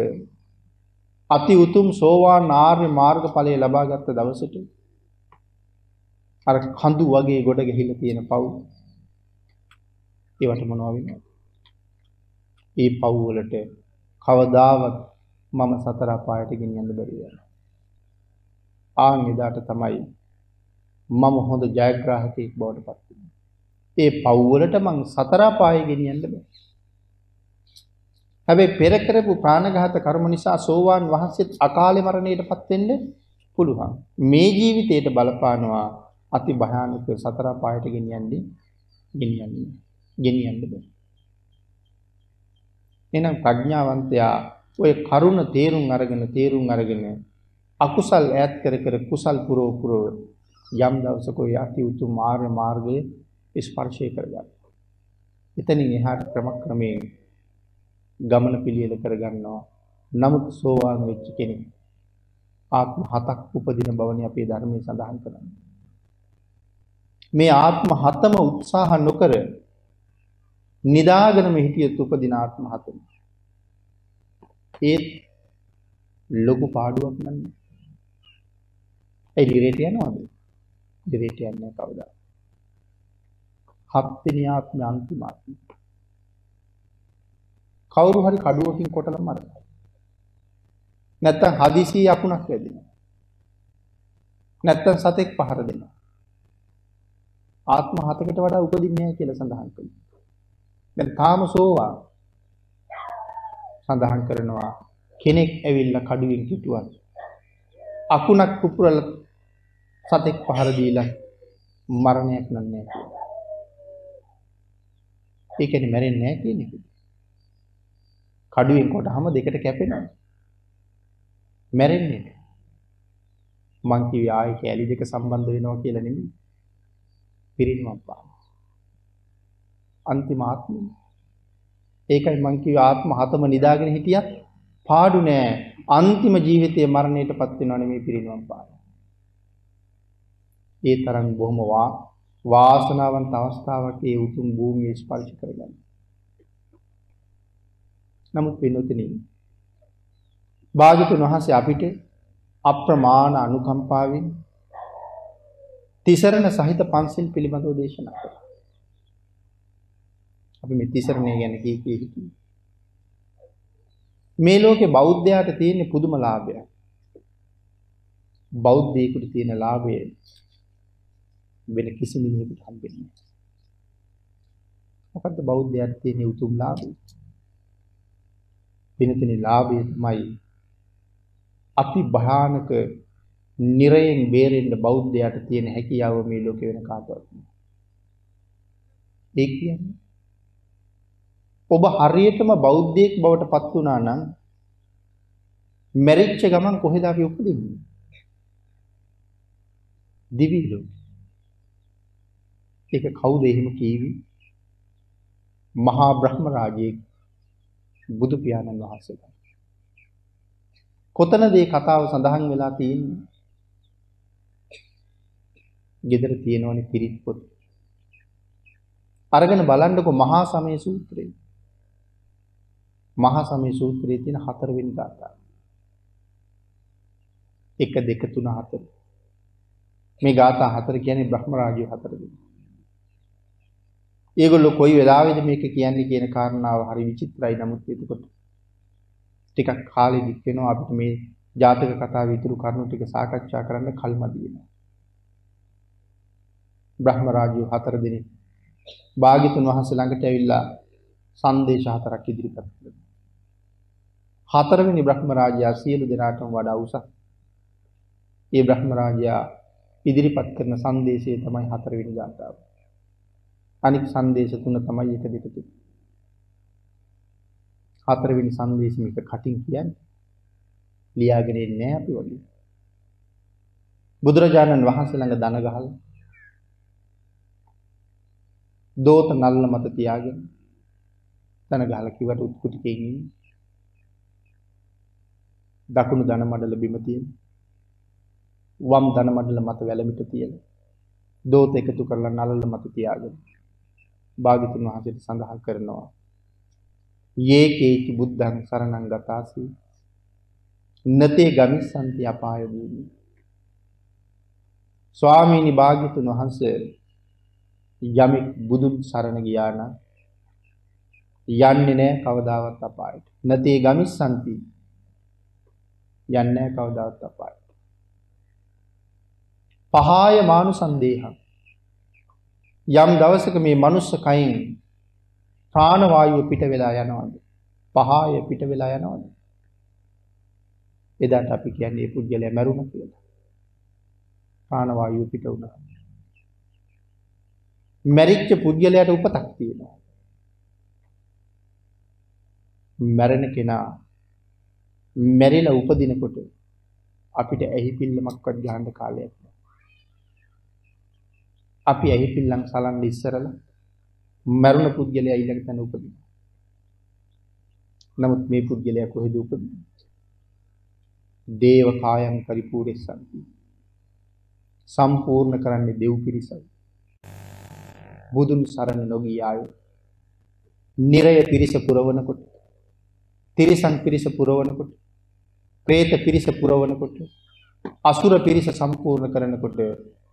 අති උතුම් සෝවාන් ආර්ය මාර්ගඵලය ලබාගත් දවසට අර කඳු වගේ ගොඩ ගහිලා තියෙන පව් ඒවට මොනවා වෙනවද? ඒ පව් වලට කවදාවත් මම සතර අපායට ගෙනියන්න බැරි වෙනවා. ආන් එදාට තමයි මම හොඳ ජයග්‍රාහකයෙක් බවට පත් වෙන්නේ. ඒ පව් වලට මං සතර අපායේ ගෙනියන්න බෑ. හැබැයි පෙර කරපු ප්‍රාණඝාත කර්ම නිසා සෝවාන් වහන්සේත් අකාලේ මරණයටපත් වෙන්න පුළුවන්. මේ ජීවිතයට බලපානවා අති භයානක සතර අපායට ගෙනියන්නේ ගෙනියන්නේ ගෙනියන්න බෑ. එහෙනම් ප්‍රඥාවන්තයා ඔය කරුණ තේරුම් අරගෙන තේරුම් අරගෙන අකුසල් ඈත් කර කර කුසල් පුරව පුරව යම් දවසක ඔය අති උතුම් මාර්ග මාර්ගයේ ස්පර්ශය කරගන්න. එතනින් එහාට ක්‍රමක්‍රමයෙන් ගමන පිළියෙල කරගන්නවා. නමුත් සෝවාන් වෙච්ච කෙනෙක් ආත්ම හතක් උපදින බවනේ අපේ ධර්මයේ සඳහන් කරන්නේ. මේ ආත්ම හතම උත්සාහ නොකර නිදාගෙනම හිටියත් උපදින ආත්ම හතම. ඒත් ලොකු පාඩුවක් නන්නේ. ඒ දිරේට යනවද? දිරේට යන්නේ කවදා? හත්වෙනි ආත්මය අන්තිම ආත්මය. කවුරු හරි කඩුවකින් කොටලා මරනවා. නැත්තම් හදිසි යකුණක් වැදිනවා. නැත්තම් සතෙක් පහර දෙනවා. ආත්ම හතකට වඩා උපදින්නේ නැහැ කියලා සඳහන් කළා. දැන් තාම සෝවා සඳහන් කරනවා කෙනෙක් ඇවිල්ලා කඩුවෙන් හිටුවත් අකුණක් පුපුරලා සතෙක් පහර දීලා මරණයක් නන්නේ කියලා. ඒ කියන්නේ මැරෙන්නේ නැහැ කියන එක. කඩුවෙන් කොටහම දෙකට කැපෙනවා. මැරෙන්නේ නැහැ. මං කිව්වේ ආයේ කැලි දෙක සම්බන්ධ වෙනවා කියලා නෙමෙයි. පිරිනිවන් පාන. අන්තිම ආත්මය. ඒකයි මං කිව්වේ ආත්ම හතම නිදාගෙන හිටියත් පාඩු නෑ. අන්තිම ජීවිතයේ මරණයටපත් වෙනව නෙමෙයි පිරිනිවන් පාන. ඒ තරම් බොහොම වා වාසනාවන්ත අවස්ථාවක් ඒ උතුම් භූමියේ ස්පර්ශ කරගන්න. නමුත් වෙනතුනි භාග්‍යතුන් වහන්සේ අපිට අප්‍රමාණ අනුකම්පාවෙන් තිසරණ සහිත පන්සිල් පිළිබඳව දේශනා කළා. අපි මේ තිසරණය ගැන කී කී හිටියේ. මේ ලෝකේ බෞද්ධයාට තියෙන පුදුම ලාභය. බෞද්ධයෙකුට තියෙන ලාභය වෙන කිසි මිනිහෙකුට හම්බෙන්නේ නැහැ. මොකද්ද බෞද්ධයාට තියෙන උතුම් ලාභය? වෙනතෙන ලාභය තමයි අති භයානක නිරයෙන් බේරෙන්න බෞද්ධයාට තියෙන හැකියාව මේ ලෝකේ වෙන කාටවත් නෑ. ඒ කියන්නේ ඔබ හරියටම බෞද්ධයෙක් බවට පත් වුණා නම් මැරිච්ච ගමන් කොහෙද අපි උපදින්නේ? දිවි ලෝකෙ. ඒක කවුද එහෙම කීවි? මහා බ්‍රහ්ම රාජයේ බුදු පියාණන් වහන්සේ. කොතනද මේ කතාව සඳහන් වෙලා තියෙන්නේ? ගෙදර තියෙනවනේ පිරිත් පොත්. අරගෙන බලන්නකො මහා සමය සූත්‍රය. මහා සමය සූත්‍රයේ තියෙන හතරවෙනි ගාථා. 1 2 3 4. මේ ගාථා හතර කියන්නේ බ්‍රහ්ම රාජ්‍ය හතර දෙනෙක්. ඒගොල්ලෝ කොයි වෙලාවෙද මේක කියන්නේ කියන කාරණාව හරි විචිත්‍රයි නමුත් එතකොට ටිකක් කාලෙ දික් වෙනවා අපිට මේ ජාතක කතාවේ ඉතුරු කරුණු ටික සාකච්ඡා කරන්න කල්මදි වෙනවා. බ්‍රහ්ම රාජ්‍ය හතර දෙනෙක් භාග්‍යතුන් වහන්සේ ළඟට ඇවිල්ලා සංදේශ හතරක් ඉදිරිපත් කරනවා. හතරවෙනි බ්‍රහ්ම රාජයා සියලු දෙනාටම වඩා උසස්. ඒ බ්‍රහ්ම රාජයා ඉදිරිපත් කරන සංදේශය තමයි හතරවෙනි ගාථාව. අනික් සංදේශ තුන තමයි එක දෙක තුන. හතරවෙනි සංදේශ මේක කටින් කියන්නේ. ලියාගෙන ඉන්නේ නැහැ අපි වගේ. බුදුරජාණන් වහන්සේ ළඟ දන ගහලා දෝත නල්ල මත තියාගෙන දන ගහලා කිව්වට උත්කුටිකෙන් ඉන්නේ. දකුණු දන මඩල බිම තියෙන. වම් දන මඩල මත වැලමිට තියෙන. දෝත එකතු කරලා නලල මත තියාගෙන භාග්‍යතුන් වහන්සේට සඳහන් කරනවා. යේ කේචි බුද්ධං සරණං ගතාසි නතේ ගමිස්සන්ති අපාය භූමි ස්වාමීනි භාග්‍යතුන් වහන්සේ යමෙක් බුදුන් සරණ ගියා නම් යන්නේ නැහැ කවදාවත් අපායට. නතේ ගමිස්සන්ති යන්නේ නැහැ කවදාවත් අපායට. පහාය මානු සන්දේහං යම් දවසක මේ මනුස්ස කයින් ප්‍රාණ වායුව පිට වෙලා යනවද? පහාය පිට වෙලා යනවද? එදාට අපි කියන්නේ මේ පුද්ගලයා මැරුණා කියලා. ප්‍රාණවායුව පිට වුණා. මැරිච්ච පුද්ගලයාට උපතක් තියෙනවා. මැරෙන කෙනා මැරිලා උපදිනකොට අපිට ඇහි පිල්ලමක්වත් ගහන්න කාලයක් නැහැ. අපි ඇහි පිල්ලම් සලන්න ඉස්සරලා මරුණ පුද්ගලයා ඊළඟ තැන උපදිනවා. නමුත් මේ පුද්ගලයා කොහෙද උපදින්නේ? දේව කායම් පරිපූර්ණසන්ති. සම්පූර්ණ කරන්නේ දෙව් පිරිසයි. බුදුන් සරණ නොගිය අය නිරය පිරිස පුරවනකොට තිරිසන් පිරිස පුරවනකොට പ്രേත පිරිස පුරවනකොට අසුර පිරිස සම්පූර්ණ කරනකොට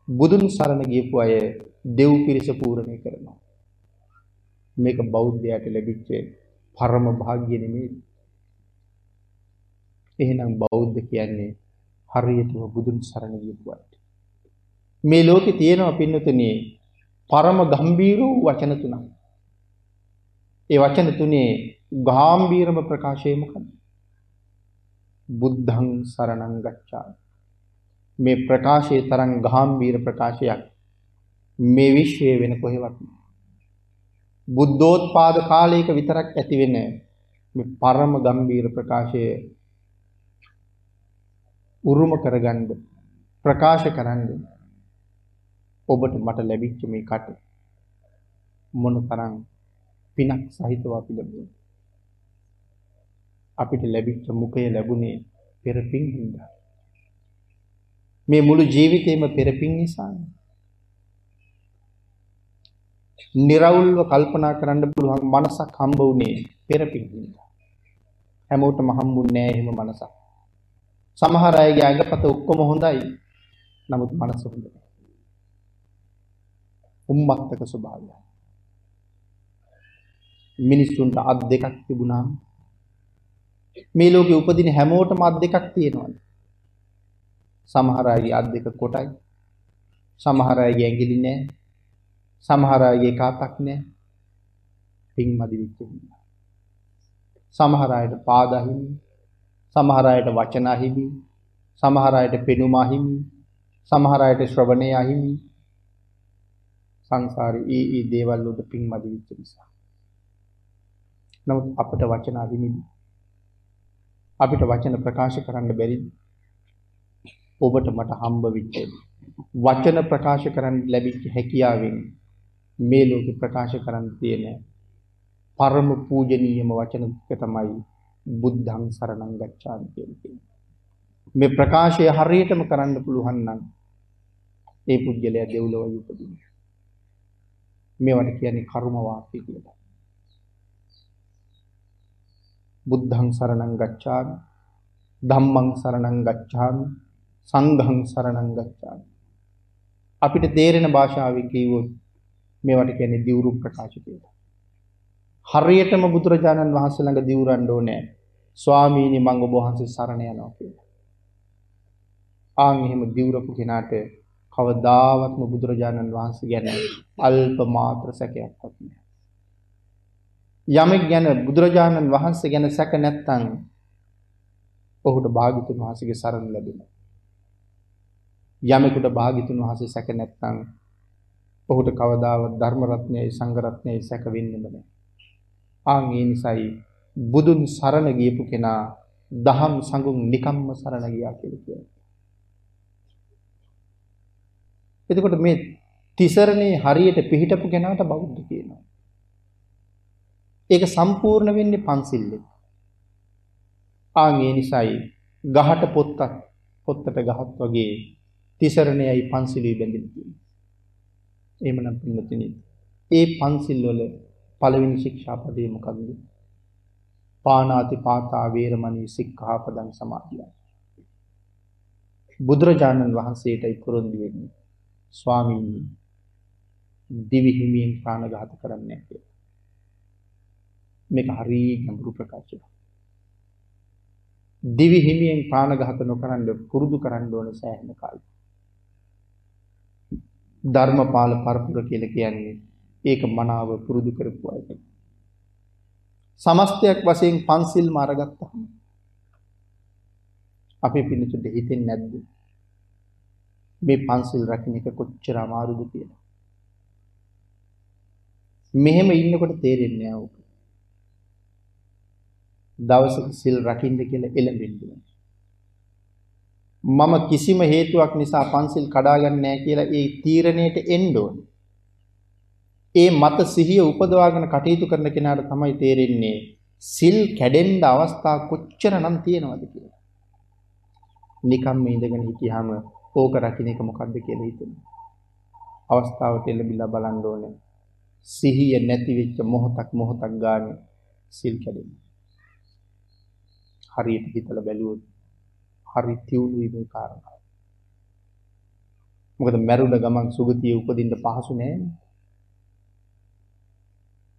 බුදුන් සරණ ගියපු අය දෙව් පිරිස පූර්ණේ කරනවා මේක බෞද්ධයාට ලැබිච්ච පරම භාග්‍ය නෙමෙයි එහෙනම් බෞද්ධ කියන්නේ හරියටම බුදුන් සරණ ගියපු අය මේ ලෝකේ තියෙනවා පින්නතුනේ පරම ගම්බීර වූ වචන තුනක්. ඒ වචන තුනේ ගාම්භීරම ප්‍රකාශය මොකක්ද? බුද්ධං සරණං ගච්ඡාමි. මේ ප්‍රකාශයේ තරම් ගාම්භීර ප්‍රකාශයක් මේ විශ්වයේ වෙන කොහෙවත් නෑ. බුද්ධෝත්පාද කාලයක විතරක් ඇති වෙන මේ පරම ගම්බීර ප්‍රකාශය උරුම කරගන්න ප්‍රකාශ කරන්නේ ඔබට මට ලැබිච්ච මේ කට මොන තරම් පිනක් සහිතව අපි ලැබුණා. අපිට ලැබිච්ච මුඛය ලැබුණේ පෙර පින් හින්දා. මේ මුළු ජීවිතේම පෙර පින් නිසානේ. निराවුල්ව කල්පනා කරන්න පුළුවන් මනසක් හම්බ වුණේ පෙර පින් හින්දා. හැමෝටම හම්බුන්නේ නැහැ එහෙම මනසක්. සමහර අයගේ අඟපත ඔක්කොම හොඳයි. නමුත් මනස හොඳ නැහැ. උම්මත්තක ස්වභාවය. මිනිස්සුන්ට අත් දෙකක් තිබුණාම මේ ලෝකේ උපදින හැමෝටම අත් දෙකක් තියෙනවා. සමහර අයගේ අත් දෙක කොටයි. සමහර අයගේ ඇඟිලි නැහැ. සමහර අයගේ කාතක් නැහැ. පින්මදි විච්ච හින්දා. සමහර අයට පාද අහිමි, සමහර අයට වචන අහිමි, සමහර අයට පෙනුම අහිමි, සමහර අයට ශ්‍රවණය අහිමි, සංසාරේ ඒ ඒ දේවල් වලට පින් මදි වෙච්ච නිසා. නමුත් අපිට වචන අහිමිද? අපිට වචන ප්‍රකාශ කරන්න බැරිද? ඔබට මට හම්බ වෙච්ච වචන ප්‍රකාශ කරන්න ලැබිච්ච හැකියාවෙන් මේ ලෝකෙ ප්‍රකාශ කරන්න තියෙන පරම පූජනීයම වචන තමයි බුද්ධං සරණං ගච්ඡාමි කියන්නේ. මේ ප්‍රකාශය හරියටම කරන්න පුළුවන් නම් ඒ පුජ්‍යලයා දෙව්ලොව උපදිනවා. මේවට කියන්නේ කර්ම වාක්‍ය කියලා. බුද්ධං සරණං ගච්ඡාමි ධම්මං සරණං ගච්ඡාමි සංඝං සරණං ගච්ඡාමි අපිට තේරෙන භාෂාවෙන් කිව්වොත් මේවට කියන්නේ දිවුරු ප්‍රකාශ කියලා. හරියටම බුදුරජාණන් වහන්සේ ළඟ දිවුරන්න ඕනේ ස්වාමීනි මං ඔබ වහන්සේ සරණ යනවා කියලා. ආන් එහෙම දිවුරපු කෙනාට කවදාවත්ම බුදුරජාණන් වහන්සේ ගැන අල්ප මාත්‍ර සැකයක්වත් නැහැ. යමෙක් ගැන බුදුරජාණන් වහන්සේ ගැන සැක නැත්තම් ඔහුට භාග්‍යතුන් වහන්සේගේ සරණ ලැබෙනවා. යමෙකුට භාග්‍යතුන් වහන්සේ සැක නැත්තම් ඔහුට කවදාවත් ධර්ම රත්නයයි සංඝ රත්නයයි සැක වෙන්නේ නැහැ. ආන් ඒ නිසායි බුදුන් සරණ ගියපු කෙනා දහම් සංගුන් නිකම්ම සරණ ගියා කියලා කියනවා. එතකොට මේ තිසරණේ හරියට පිළිහිටපු කෙනාට බෞද්ධ කියනවා. ඒක සම්පූර්ණ වෙන්නේ පන්සිල්ලෙන්. ආන් ඒ නිසායි ගහට පොත්තක් පොත්තට ගහත් වගේ තිසරණයයි පන්සිලුයි බැඳිලා තියෙන්නේ. එහෙමනම් පින්නතිනි ඒ පන්සිල් වල පළවෙනි ශික්ෂාපදේ මොකක්ද? පානාති පාතා වේරමණී සික්ඛාපදං සමාදියා. බුදුරජාණන් වහන්සේටයි පුරුදු වෙන්නේ. ස්වාමීනි දිවි හිමියෙන් ප්‍රාණඝාත කරන්නේ නැහැ කියලා. මේක හරි ගැඹුරු ප්‍රකාශයක්. දිවි හිමියෙන් ප්‍රාණඝාත නොකරන්න පුරුදු කරන්න ඕන සෑහෙන කාලයක්. ධර්මපාල පරපුර කියලා කියන්නේ ඒක මනාව පුරුදු කරපු අය. සමස්තයක් වශයෙන් පන්සිල් මාරගත්තහම අපේ පිළිතුරට හිතෙන්නේ නැද්ද? මේ පන්සිල් රකින්න එක කොච්චර අමාරුද කියලා. මෙහෙම ඉන්නකොට තේරෙන්නේ නැහැ දවසක සිල් රකින්න කියලා එළඹෙන්න මම කිසිම හේතුවක් නිසා පන්සිල් කඩාගන්නේ නැහැ කියලා ඒ තීරණයට එන්න ඕනේ. ඒ මත සිහිය උපදවාගෙන කටයුතු කරන කෙනාට තමයි තේරෙන්නේ සිල් කැඩෙන්න අවස්ථා කොච්චරනම් තියෙනවද කියලා. නිකම් මේ ඉඳගෙන හිටියාම ඕක රකින්න එක මොකද්ද කියලා හිතෙනවා. අවස්ථාවට එළඹිලා බලන්න ඕනේ. සිහිය නැති වෙච්ච මොහොතක් මොහොතක් ගානේ සිල් කැඩෙනවා. හරියට හිතලා බැලුවොත් හරි තියුණුයි මේ කාරණාව. මොකද මැරුණ ගමන් සුගතිය උපදින්න පහසු නෑ.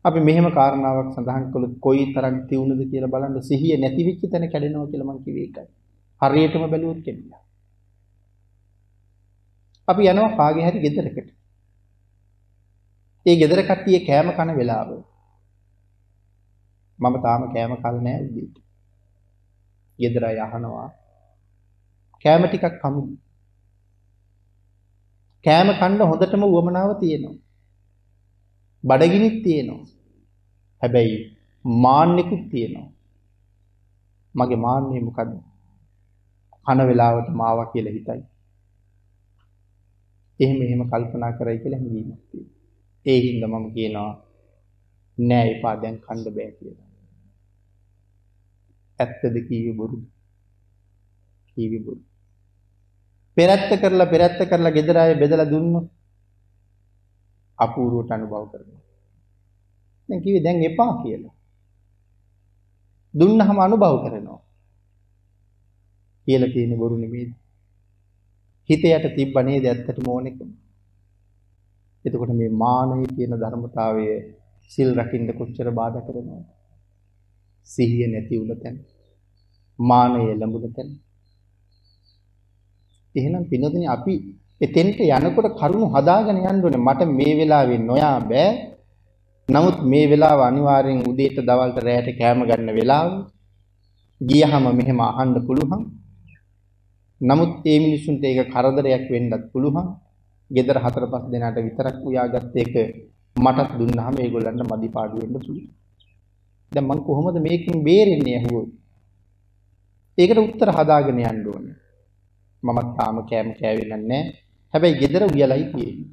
අපි මෙහෙම කාරණාවක් සඳහන් කළොත් කොයි තරම් තියුණුද කියලා බලන්න සිහිය නැති වෙච්ච තැන කැඩෙනවා කියලා මම කිව්වේ ඒකයි. හරියටම බැලුවොත් කෙනෙක්. අපි යනවා කාගේ හරි ගෙදරකට. ඒ ගෙදර කට්ටිය කෑම කන වෙලාව. මම තාම කෑම කල් නෑ උදේට. ගෙදර අය අහනවා කෑම ටිකක් කමු. කෑම කන්න හොඳටම උවමනාව තියෙනවා. බඩගිනිත් තියෙනවා. හැබැයි මාන්නෙකුත් තියෙනවා. මගේ මාන්නේ මොකද්ද? කන වෙලාවට මාවා කියලා හිතයි. එහෙම එහෙම කල්පනා කරයි කියලා හැඟීමක් තියෙනවා. ඒ හින්දා මම කියනවා නෑ එපා දැන් කන්න බෑ කියලා. ඇත්තද කීවේ බොරු? කීවේ බොරු. පෙරත්ත කරලා පෙරත්ත කරලා ගෙදර අය බෙදලා දුන්නොත් අපූර්වට අනුභව කරනවා. දැන් කිව්වේ දැන් එපා කියලා. දුන්නහම අනුභව කරනවා. කියලා තියෙන බොරු නෙමෙයි. හිතයට තිබ්බ නේද ඇත්තටම ඕනෙකම. එතකොට මේ මානය කියන ධර්මතාවය සිල් රකින්න කොච්චර බාධා කරනවද? සිහිය නැති වුණ තැන. මානය ලැබුණ තැන. එහෙනම් පිනොදනේ අපි එතෙන්ට යනකොට කරුණු හදාගෙන යන්න ඕනේ. මට මේ වෙලාවේ නොයා බෑ. නමුත් මේ වෙලාව අනිවාර්යෙන් උදේට දවල්ට රැයට කෑම ගන්න වෙලාව. ගියහම මෙහෙම අහන්න පුළුවන්. නමුත් ඒ මිනිසුන්ට ඒක කරදරයක් වෙන්නත් පුළුවන්. ගෙදර හතර පහ දෙනාට විතරක් උයාගත්ත එක මටත් දුන්නාම ඒගොල්ලන්ට මදි පාඩු වෙන්න පුළුවන්. දැන් මම කොහොමද මේකෙන් බේරෙන්නේ අහුවොත්? ඒකට උත්තර හදාගෙන යන්න ඕනේ. මමත් තාම කෑම කෑවේ නැහැ. හැබැයි gedara උයලයි තියෙන්නේ.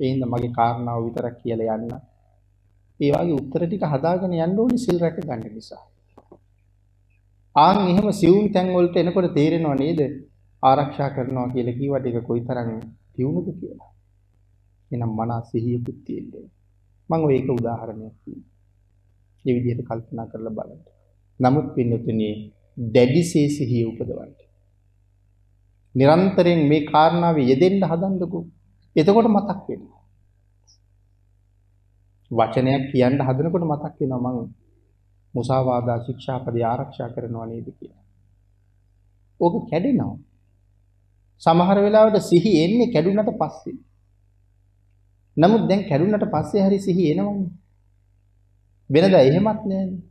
ඒ හින්දා මගේ කාරණාව විතරක් කියලා යන්න. ඒ වගේ උත්තර ටික හදාගෙන යන්න ඕනේ සිල් රැක ගන්න නිසා. ආන් එහෙම සිවුම් තැන් වලට එනකොට තේරෙනව නේද? ආරක්ෂා කරනවා කියලා කිව්වට ඒක කොයිතරම් තියුණුද කියලා. එහෙනම් මනස සිහියකුත් තියෙන්නේ. මම ඔය එක උදාහරණයක් කියන්නම්. මේ විදිහට කල්පනා කරලා බලන්න. නමුත් පින්නතුනේ දැඩිසේ සිහිය උපදවන්න. නිරන්තරයෙන් මේ කාරණාවේ යෙදෙන්න හදන්නකෝ. එතකොට මතක් වෙනවා. වචනයක් කියන්න හදනකොට මතක් වෙනවා මම මුසාවාදා ශික්ෂාපදේ ආරක්ෂා කරනවා නේද කියලා. ඕක කැඩෙනවා. සමහර වෙලාවට සිහි එන්නේ කැඩුනට පස්සේ. නමුත් දැන් කැඩුනට පස්සේ හරි සිහි එනවනේ. වෙනදා එහෙමත් නෑනේ.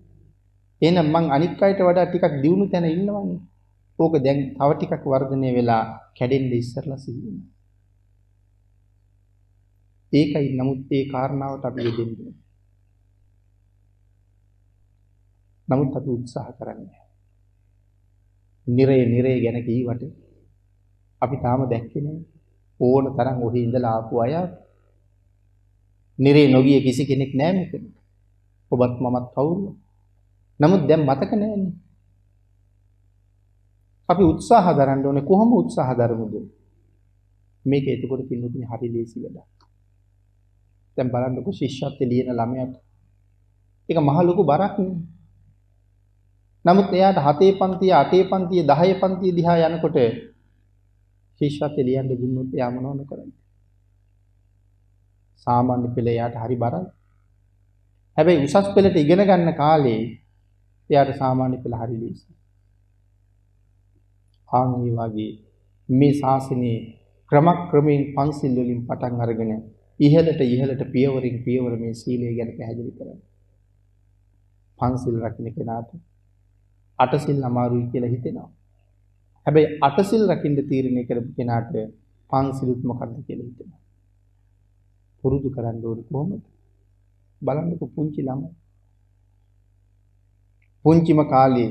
එහෙනම් මං අනික් අයට වඩා ටිකක් දියුණු තැන ඉන්නවනේ. ඕක දැන් තව ටිකක් වර්ධනය වෙලා කැඩෙන්න ඉස්සරලා සිහින්න. ඒකයි නමුත් ඒ කාරණාවට අපි යෙදෙන්නේ. නමුත් අපි උත්සාහ කරන්නේ. නිරේ නිරේ ගැන කීවට අපි තාම දැක්කේ නෑ. ඕන තරම් ඔහි ඉඳලා ආපු අය නිරේ නොගිය කිසි කෙනෙක් නෑ මෙතන. ඔබත් මමත් කවුරු? නමුත් දැන් මතක නෑනේ. අපි උත්සාහ දරන්න ඕනේ කොහොම උත්සාහ දරමුද? මේක එතකොට පින්නතුනි හරි ලේසි වැඩක්. දැන් බලන්නකො ශිෂ්‍යත්වයේ ලියන ළමයාට ඒක මහ ලොකු බරක් නේ. නමුත් එයාට 7 පන්තිය 8 පන්තිය 10 පන්තිය දිහා යනකොට ශිෂ්‍යත්වයේ ලියන්න දුන්නොත් එයා මොනවද කරන්නේ? සාමාන්‍ය පෙළ එයාට හරි බරයි. හැබැයි උසස් පෙළට ඉගෙන ගන්න කාලේ එයාට සාමාන්‍ය පෙළ හරි ලේසියි. ආන් මේ වගේ මේ ශාසනයේ ක්‍රමක්‍රමයෙන් පන්සිල් වලින් පටන් අරගෙන ඉහළට ඉහළට පියවරින් පියවර මේ සීලය ගැන පැහැදිලි කරනවා. පන්සිල් රකින්න කෙනාට අටසිල් අමාරුයි කියලා හිතෙනවා. හැබැයි අටසිල් රකින්න තීරණය කරපු කෙනාට පන්සිලුත් මොකක්ද කියලා හිතෙනවා. පුරුදු කරන්න ඕනේ කොහොමද? බලන්නකො පුංචි ළමයි. පුංචිම කාලේ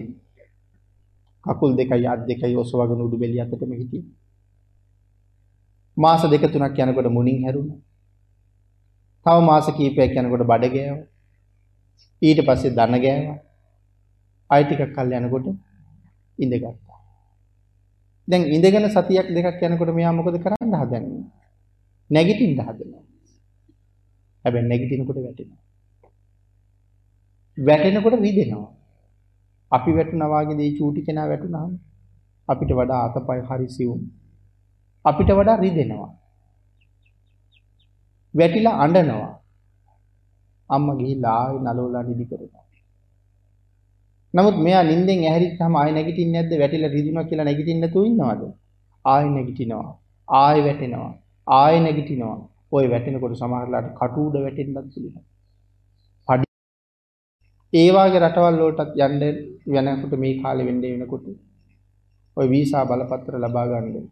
කකුල් දෙකයි අත් දෙකයි ඔසවගෙන උඩු බෙලිය අතටම හිටියේ. මාස දෙක තුනක් යනකොට මුණින් හැරුණා. තව මාස කිහිපයක් යනකොට බඩ ගෑවා. ඊට පස්සේ දන ගෑවා. ආයි ටිකක් කල් යනකොට ඉඳගත්තා. දැන් ඉඳගෙන සතියක් දෙකක් යනකොට මෙයා මොකද කරන්න හදන්නේ? නැගිටින්න හදනවා. හැබැයි නැගිටිනකොට වැටෙනවා. වැටෙනකොට රිදෙනවා. අපි වැටුණා වගේ මේ චූටි කෙනා වැටුණාම අපිට වඩා අතපය හරි සිවුම්. අපිට වඩා රිදෙනවා. වැටිලා අඬනවා. අම්මා ගිහිල්ලා ආයෙ නලවලා නිදි කරනවා. නමුත් මෙයා නිින්දෙන් ඇහැරිච්චාම ආයෙ නැගිටින්නේ නැද්ද? වැටිලා රිදුණා කියලා නැගිටින්න නැතුව ඉන්නවද? ආයෙ නැගිටිනවා. ආයෙ වැටෙනවා. ආයෙ නැගිටිනවා. ওই වැටෙනකොට සමහරලාට කටු උඩ වැටෙන්නත් පුළුවන්. පඩි ඒ වාගේ රටවල් වලටත් යන්න වෙනකොට මේ කාලෙ වෙන්නේ වෙනකොට ওই වීසා බලපත්‍ර ලබා ගන්න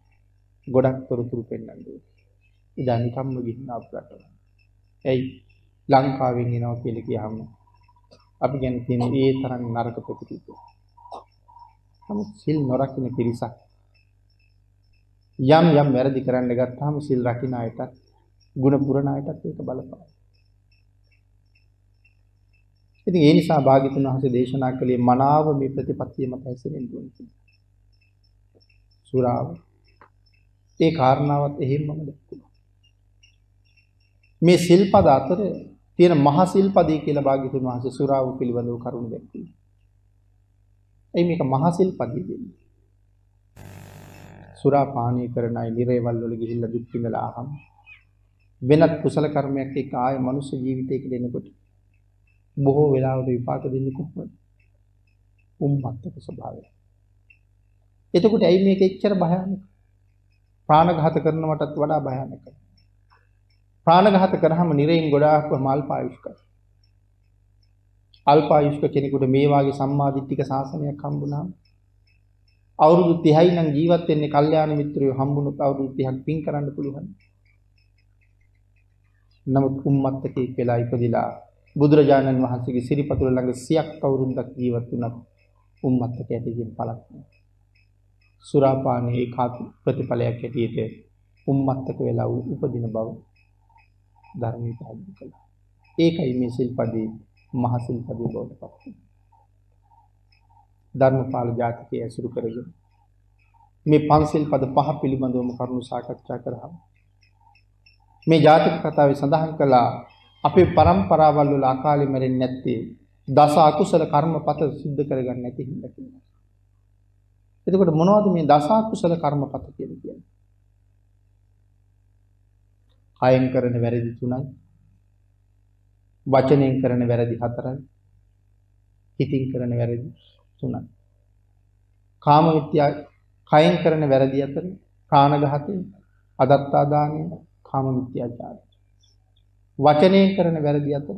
ගොඩක් තොරතුරු පෙන්වන්නේ. ඉතින් නිකම්ම ගිහින් අපරට. එයි ලංකාවෙන් එනවා කියලා කියහම අපි ගැන තියෙන ඒ තරම් නරක ප්‍රතිපද. නමුත් සිල් නොරකින්න පිරිසක් යම් යම් වැරදි කරන්න ගත්තාම සිල් රකින්න අයටත් ಗುಣ පුරණ අයටත් ඒක බලපාන. ඉතින් ඒ නිසා භාග්‍යතුන් වහන්සේ දේශනා කළේ මනාව මේ ප්‍රතිපත්තිය මත හැසිරෙන්න ඕනේ. සුරාව. ඒ කාරණාවත් එහෙම්මම දැක්කුවා. මේ සිල්පද අතර තියෙන මහ සිල්පදේ කියලා භාග්‍යතුන් වහන්සේ සුරාව පිළිබඳව කරුණු දැක්වුවා. එයි මේක මහ සිල්පදේ කියන්නේ. සුරා පානය කරන අය නිරේවල් වල ගිහිල්ලා දුක් විඳලා අහම වෙනත් කුසල කර්මයක් එක්ක ආයේ මනුස්ස ජීවිතයකට එනකොට බොහෝ වෙලාවට විපාක දෙන්නේ කොහොමද? උම්මත්තක ස්වභාවය. එතකොට ඇයි මේක එච්චර භයානක? ප්‍රාණඝාත කරනවටත් වඩා භයානකයි. ප්‍රාණඝාත කරාම නිරයෙන් ගොඩාක් මල්පායුෂ්කයි. අල්පායුෂ්ක කෙනෙකුට මේ වාගේ සම්මාදිට්ඨික ශාසනයක් හම්බුනාම අවුරුදු 30යි නම් ජීවත් වෙන්නේ කල්යාණ මිත්‍රයෝ හම්බුනොත් අවුරුදු 30ක් පින් කරන්න පුළුවන්. නමුත් උම්මත්තකෙක් වෙලා ඉපදිලා බුදුරජාණන් වහන්සේගේ සිරිපතුල ළඟ සියක් අවුරුද්දක් ජීවත් වුණත් උම්මත්තකයට කියන පළක් නෑ. සුරාපානයේ ඒකාත් ප්‍රතිඵලයක් හැටියට උම්මත්තක වෙලා උපදින බව ධර්මයේ පැහැදිලි කළා. ඒකයි මේ සිල්පදේ මහ සිල්පදේ බවට පත් වෙන්නේ. ධර්මපාල ජාතකයේ ඇසුරු කරගෙන මේ පන්සිල් පද පහ පිළිබඳවම කරුණු සාකච්ඡා කරා. මේ ජාතක කතාවේ සඳහන් කළා අපේ પરම්පරාවල් වල අකාලේ මැරෙන්නේ නැත්තේ දස අකුසල කර්මපත සිද්ධ කරගන්න නැති හින්දා කියලා. එතකොට මොනවද මේ දස අකුසල කර්මපත කියලා කියන්නේ? කයෙන් කරන වැරදි තුනයි වචනෙන් කරන වැරදි හතරයි හිතින් කරන වැරදි තුනයි කාම මිත්‍යා කයෙන් කරන වැරදි අතර ප්‍රාණඝාතය අදත්තා දානය කාම මිත්‍යාචාරය වචනයෙන් කරන වැරදි අතර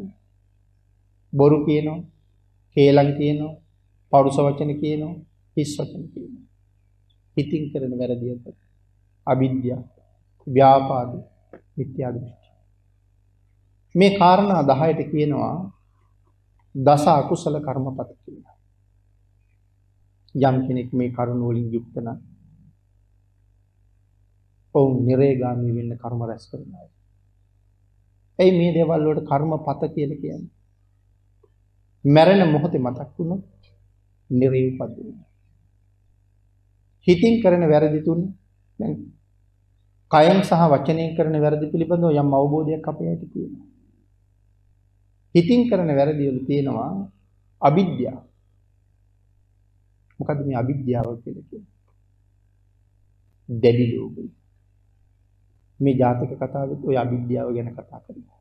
බොරු කියනවා, කේලම් කියනවා, පරුස වචන කියනවා, හිස් වචන කියනවා. හිතින් කරන වැරදියට අවිද්‍යාව, ව්‍යාපාද, මිත්‍යා දෘෂ්ටි. මේ කාරණා 10ට කියනවා දස අකුසල කර්මපත කියලා. යම් කෙනෙක් මේ කරුණ වලින් යුක්ත නම් ඔවුන් නිරේගාමී වෙන්න කර්ම රැස් කරනවා. එයි මේ දේවල් වලට කර්මපත කියලා කියන්නේ. මැරෙන මොහොතේ මතක් වුණොත් නිරේ උපදිනවා. හිතින් කරන වැරදි තුන දැන් කයෙන් සහ වචනයෙන් කරන වැරදි පිළිබඳව යම් අවබෝධයක් අපේ ඇති තියෙනවා. හිතින් කරන වැරදි වල තියෙනවා අවිද්‍යාව. මොකද්ද මේ අවිද්‍යාව කියලා කියන්නේ? දැඩි ලෝභය. මේ ජාතක කතාවෙත් ওই අවිද්‍යාව ගැන කතා කරනවා.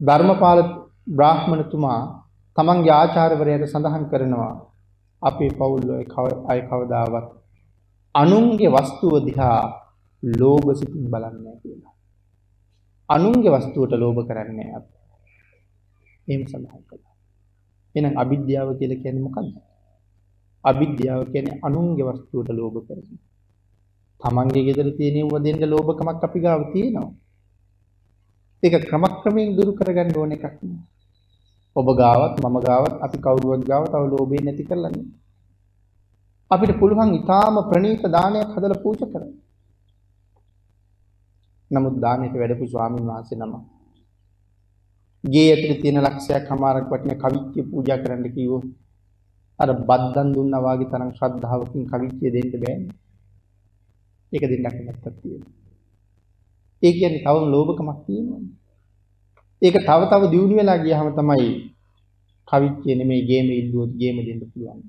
ධර්මපාල බ්‍රාහ්මණතුමා තමන්ගේ ආචාර්යවරයාට සඳහන් කරනවා අපේ පවුල් අය කවදාවත් අනුන්ගේ වස්තුව දිහා ලෝභ සිතින් බලන්නේ කියලා. අනුන්ගේ වස්තුවට ලෝභ කරන්නේ අපි. එහෙම සඳහන් කළා. එහෙනම් අවිද්‍යාව කියලා කියන්නේ මොකද්ද? අවිද්‍යාව කියන්නේ අනුන්ගේ වස්තුවට ලෝභ කරන. තමන්ගේ ගෙදර තියෙන ඒවා දෙන්න ලෝභකමක් අපි ගාව තියෙනවා. ඒක ක්‍රමක්‍රමයෙන් දුරු කරගන්න ඕන එකක් නෙවෙයි. ඔබ ගාවත් මම ගාවත් අපි කවුරුවක් ගාව තව ලෝභය නැති කරලා නෙවෙයි. අපිට පුළුවන් ඊටාම ප්‍රණීත දානයක් හදලා පූජා කරන්න. නමුත් දානෙට වැඩපු ස්වාමීන් වහන්සේ නම ගේ ඇතුලේ තියෙන ලක්ෂයක් හමාරක් වටින කවිච්චිය පූජා කරන්න කිව්වෝ අර බද්දන් දුන්නා වාගේ තරම් ශ්‍රද්ධාවකින් කවිච්චිය දෙන්න බෑනේ. ඒක දෙන්නක් නැත්තක් තියෙනවා. ඒ කියන්නේ තවම ලෝභකමක් තියෙනවා. ඒක තව තව දියුණු වෙලා ගියාම තමයි කවිච්චිය නෙමෙයි ගේම ඉල්ලුවොත් ගේම දෙන්න පුළුවන්.